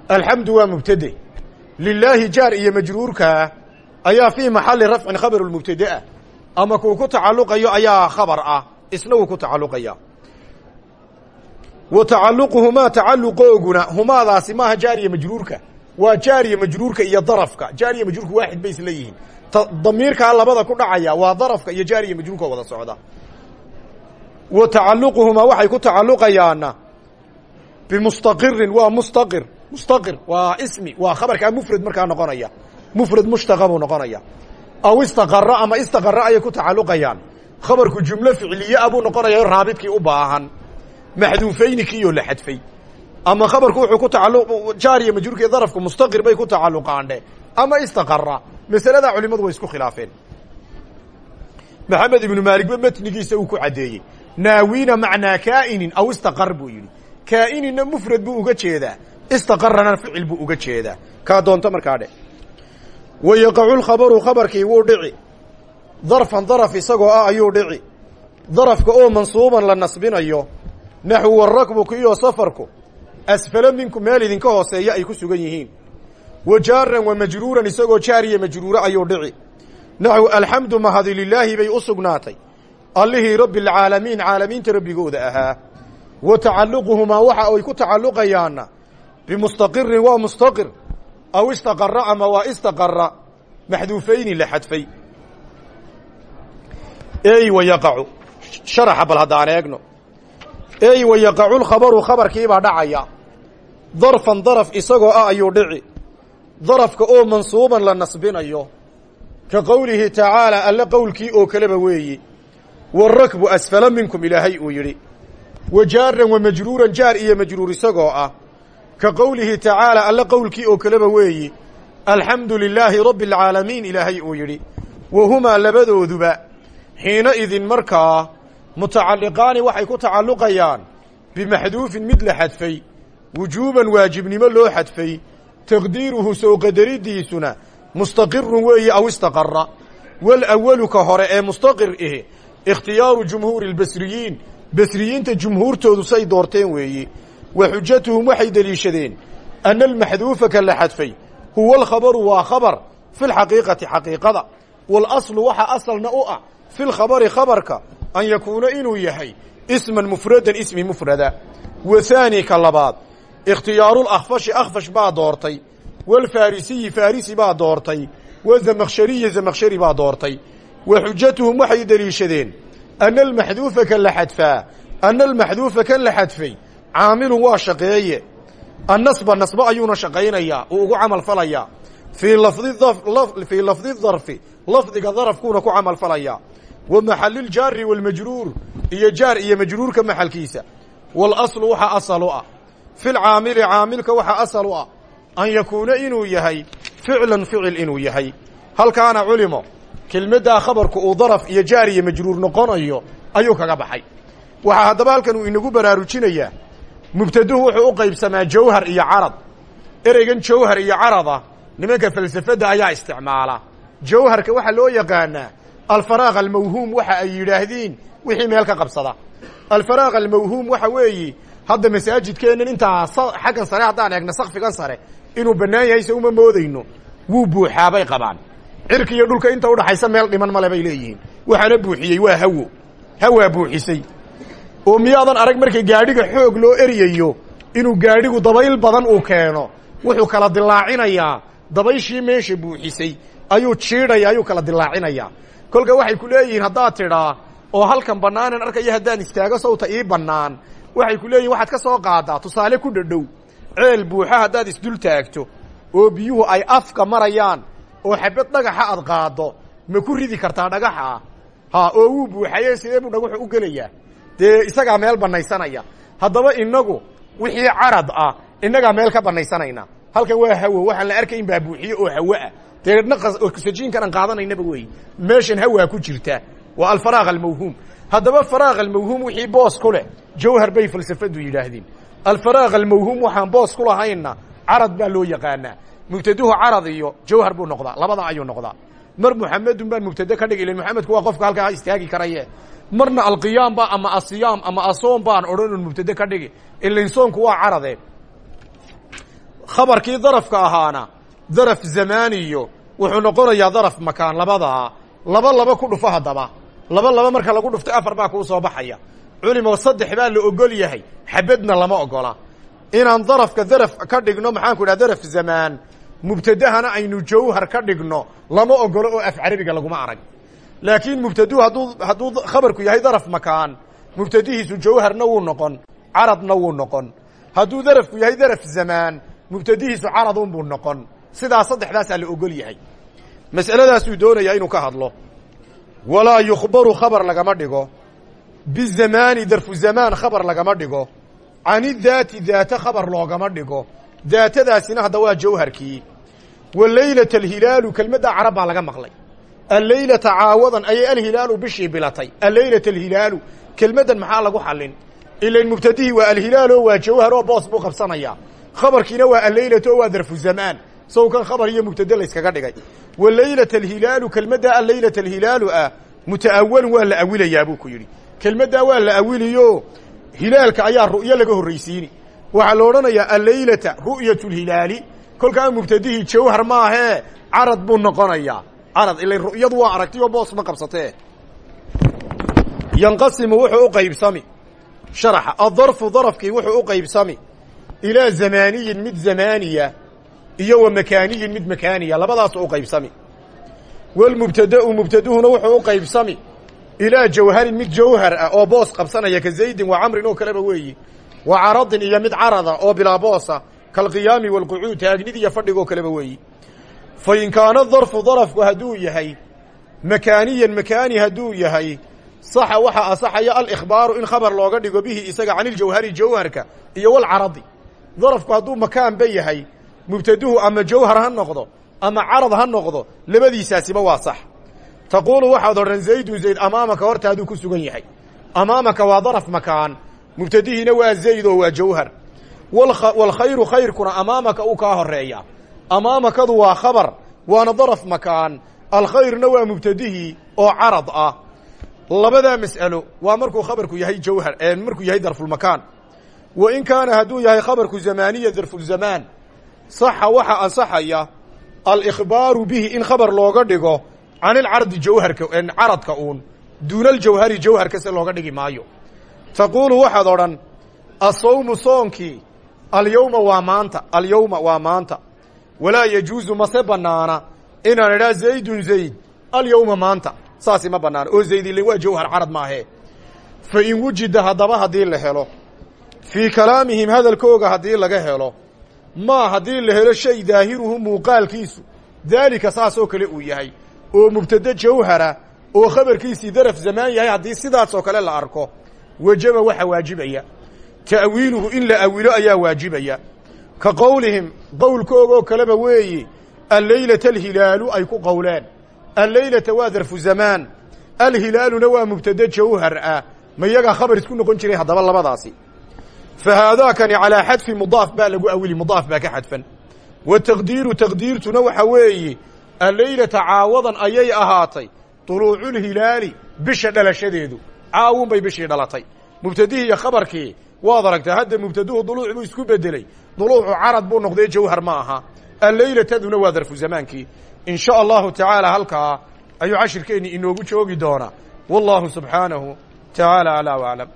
Speaker 1: alxamdu waa mubtade lilaahi jaar iyo majruurkaa ayaa fii maxalli rafcin khabaru lmubtadeah ama kuu ku tacalluqayo ayaa khabar ah isna wuu ku tacalluqaya wa tacalluquhumaa tacalluqooguna humaadaasi maaha jaariya majruurka waa jaariya majruurka iyo darafka. Jaariya majruurka waaxid bay isla yihiin. Damiirkaa labada ku dhacaya waa darafka iyo jaariya majruurka wada socda. Wa tacalluquhumaa waxay ku tacalluqayaana bimustaqirin waa mustaqir. Mustaqir waa ismi waa khabarkaa mufrad markaa noqonaya. Mufrad mushtaqa buu noqonaya. Aw istaqara ama istaqara ayay ku tacalluqayaan. Khabarku jumlo ficliye ah buu noqonaya raabidkii u baahan. Maxduufayni kiiyoo la xadfay ama khabarku wuxuu ku tacalluq jaariya majruurka iyo mustaqir bay ku tacalluqaandhe ama istaqara masaladaa culimadu way isku khilaafeen. Maxamed ibnu maaligba matnigiisa uu ku caddeeyey naawina macnaa kaa'inin aw istaqar buu yidhi. Kaa'ininna mufrad buu uga jeedaa. Istaqarana ficil buu uga jeedaa. Kaa doonto markaa dhe. Wa yaqacu lkhabaru khabarkii wuu dhici. Darfan daraf isagoo ah ayuu dhici. Darafka oo mansuuban la nasbinayo. Naxwu warakbu kiyo safarku asfala minkum meel idinka hooseeya ay ku sugan yihiin wa jaaran wa majruuran isagoo jaariya majruuro ayuu dhici naxw alxamdu mahadi lilaahi bay u sugnaatay allihii rabbi alcaalamiin caalamiinta rabbigooda ahaa wa tacalluquhumaa waxa ay ku tacalluqayaanna bimustaqirin waa mustaqir aw istaqara ama waa istaqara maxduufayni la xadfay ey wa yaqacu sharaxa bal haddaan eegno ey wa yaqacu lkhabaru khabarkiibaa dhacaya. Darfan daraf isagoo ah ayuu dhici. Darafka oo mansuuban la nasbinayo. Ka qowlihi tacaala alle qowlkii oo kaleba weeyi. Warakbu asfala minkum ilaahay uu yidhi. Wa jaaran wa majruuran jaar iyo majruur isagoo ah. Ka qowlihi tacaala alle qowlkii oo kaleba weeyi. Alxamdu lilaahi rabbi alcaalamiin ilaahay uu yidhi. Wa humaa labadooduba xiina idin markaa mutacalliqaani waxay ku tacalluqayaan bimaxduufin mid la xadfay wujuuban waajibnimo loo xadfay taqdiiruhu soo qadaridiisuna mustaqirun weeye aw istaqara walawalu ka hore ee mustaqir ihi ikhtiyaaru jumhuuri albasriyiin basriyiinta jumhuurtoodu say doorteen weeye wa xujatuhum waxay deliishadeen ana almaxduufa ka la xadfay huwa alkhabaru waa khabar fi lxaqiiqati xaqiiqada. Waalaslu waxa asalna u ah fi lkhabari khabarka an yakuuna inuu yahay isman mufradan ismi mufrada. Wa haani ka labaad ikhtiyaaru lakfashi akfash baa doortay. Walfarisiyi farisi baa doortay. Wazamakhshariyi zamakhshari baa doortay. Wa xujatuhum waxay deliishadeen ana almaxduufa kan la xadfaa ana almaxduufa kan la xadfay caamilun waa shaqeeye. Annasba nasbo ayuuna shaqaynayaa uu ugu camal falayaa fii lafdi fii lafdi lafdiga darafkuuna ku camal falayaa wa maxaliljaari waalmajruur iyo jaar iyo majruurka maxalkiisa waalaslu waxaa asal u ah fi lcaamili caamilka waxaa asal u ah an yakuuna inuu yahay ficlan ficil inuu yahay halkaana culimo kelmaddaa khabarku uu daraf iyo jaar iyo majruur noqonayo ayuu kaga baxay waxaa haddaba halkan uu inagu baraarujinayaa mubtaduhu wuxuu u qaybsamaa jawhar iyo carad ereygan jawhar iyo carada nimanka falsafadda ayaa isticmaala jawharka waxaa loo yaqaanaa alfaraaq almawhuum waxa ay yidhaahdiin wixii meel ka qabsada alfaraaq almawhuum waxa weeyi hadda masaajidkeennan intaa xaggan sare haddaan eegna sakfigan sare inuu bannaan yahay se uma moodayno wuu buuxaa bay qabaan cirka iyo dhulka inta udhaxaysa meel dhiman male bay leeyihiin waxaana buuxiyey waa hawo hawaa buuxisay oo miyaadan arag marka gaadhiga xoog loo eryayo inuu gaadhigu dabayl badan uu keeno wuxuu kala dilaacinayaa dabayshii meesha buuxisay ayuu jiidhaya ayuu kala dilaacinayaa kolka waxay ku leeyihiin haddaad tidhaa oo halkan bannaanan arkayo haddaan istaago sawta ii bannaan. Waxay ku leeyihiin waxaad ka soo qaadaa tusaale ku dhadhow. Ceel buuxa haddaad isdul taagto. Oo biyuhu ay afka marayaan. Oo xabad dhagaxa aad qaaddo. Ma ku ridi kartaa dhagaxa? Ha oo wuu buuxaye sidee buu dhagaxu u gelayaa? Dee isagaa meel banaysanaya haddaba inagu wixii carad ah innagaa meel ka banaysanayna halkan waa hawo waxaan la arkayn baa buuxiye oo hawo ah dee oxyjiinkan aan qaadanaynaba wey meeshan hawaa ku jirta. Waa alfaraaq almawhuum. Haddaba faraaq almawhuum wixii boos ku jawhar bay falsafadu yidhaahdeen. Alfaraaq almawhuum waxaan boos ku lahaynna carad baa loo yaqaanaa. Mubtaduhu carad iyo jawhar buu noqdaa. Labada ayuu noqdaa. Mar muxamedun baan mubtade ka dhig ilan muxamedku waa qofka halkaa istaagi karaye. Marna alqiyaam ba ama asiyaam ama asoom baan odhan mubtade ka dhigi. Ilan soonku waa carade. Khabarkii darafka ahaana daraf zamaaniyo wuxuu noqonayaa daraf makaan labadaa laba laba ku dhufo haddaba. Laba laba marka lagu dhuftay afar baa kuu soo baxaya. Culimo saddex baa la ogol yahay. Xabadna lama ogola. Inaan darafka daraf ka dhigno maxaanku idhaha daraf zamaan. Mubtadahana aynu jawhar ka dhigno lama ogolo oo af carabiga laguma arag. Laakiin mubtaduhu hadduu hadduu khabarku yahay daraf makaan mubtadihiisu jawharna wuu noqon caradna wuu noqon. Hadduu darafku yahay daraf zamaan mubtadihiisu caradunbuu noqon sidaa saddexdaasaa la ogol yahay. Mas'aladaasuu doonayaa inuu ka hadlo. Walaa yukhbaru khabar lagama dhigo. Bizamaani darfu zamaan khabar lagama dhigo. Cani daati daate khabar loogama dhigo. Daatadaasina hadda waa jawharkii wa leylata alhilaalu kelmaddaa carab baa laga maqlay. Alleylata caawadan ayay alhilaalu bishii bilatay. Alleylata alhilaalu kelmaddan maxaa lagu xallin? Ilain mubtadihii waa alhilaalo waa jawhar oo boos buu qabsanayaa. Khabarkiina waa alleylato oo waa darfu zamaan sawkan khabar iyo mubtade layskaga dhigay. Wa leylata alhilaalu kelmaddaa alleylata alhilaalu ah muta'awalun waa la awilayaa buu ku yidhi. Kelmaddaa waa la awiliyo hilaalka ayaa ru'yo laga horraysiini. Waxaa la odhanayaa alleylata ru'yat lhilaali kolkaa mubtadihii jawhar maahee carad buu noqonayaa carad ila ru'yadu waa aragti oo boos ma qabsatee. Yanqasimu wuxuu u qaybsami. Sharaxa adarfu darafkii wuxuu u qaybsami. Ilaa zamaaniyin mid zamaaniya iyo wa makaaniyin mid makaaniya labadaasu u qaybsami. Walmubtada'u mubtaduhuna wuxuu u qaybsami ilaa jawharin mid jawhar ah oo boos qabsanaya ka zaydin wa camrin oo kaleba weeyi wa caradin iyo mid carada oo bilaa boosa kalqiyaami walqucuud taagnid iyo fadhigoo kaleba weeyi. Fa in kaana darfu darafku hadduu yahay makaaniyan makaani hadduu yahay saxa waxaa asaxaya alikhbaaru in khabar looga dhigo bihi isaga can iljawhari jawharka iyo walcaradi darafku hadduu makaanba yahay mubtaduhu ama jawhar ha noqdo ama carad ha noqdo labadiisaasiba waa sax. Taquulu waxaad odhan zaydun zayd amaamaka hortaaduu ku sugan yahay. Amaamaka waa daraf makaan mubtadihiina waa zayd oo waa jawhar. Walkhayru khayrkuna amaamaka uu kaa horreeya amaamakadu waa khabar waana daraf makaan. Alkhayrna waa mubtadihii oo carad ah. Labadaa mas'alo waa markuu khabarku yahay jawhar markuu yahay darfulmakaan wa in kaana hadduu yahay khabarku zamaaniya darfulzamaan saxa waxaa ansaxaya alikhbaaru bihi in khabar looga dhigo can ilcardi jawharka caradka uun. Duuna aljawhari jawharka se looga dhigi maayo. Taquulu waxaad odhan asawmu soonkii alyowma waa maanta alyowma waa maanta. Walaa yajuusu mase banaana inaan idhaa zaydun zayd alyowma maanta. Saasi ma banaana oo zayd ile waa jawhar carad maahee fa in wujida haddaba haddii la helo fii kalaamihim hadalkooga haddii laga helo maa haddii la helo shay daahiruhu muuqaalkiisu daalika saasoo kale uu yahay. Oo mubtade jawhara oo khabarkiisii daraf zamaan yahay haddii sidaasoo kale la arko wajaba waxa waajibaya. Ta'wiiluhu in la awilo ayaa waajibaya. Ka qowlihim qowlkoogoo kaleba weeyi alleylata alhilaalu ay ku qowleen. Alleylata waa darfu zamaan. Alhilaaluna waa mubtade jawhar ah. Ma yagaa khabar isku noqon jiray haddaba labadaasi fa haadaakani calaa xadfi mudaaf baa lagu awili mudaaf baa ka xadfan wa taqdiiru taqdiirtuna waxa weeye alleylata caawadan ayay ahaatay duluuculhilaali bisha dhalashadeedu caawun bay bishii dhalatay mubtadihii iyo khabarkii waad aragtaa hadda mubtaduhu duluuc buu isku bedeley duluucu carad buu noqday jawhar ma aha alleylataduna waa darfu zamaankii in sha allahu tacaala halkaa ayuu cashirkeenni inoogu joogi doonaa wallahu subxaanahu tacaala alaa waclam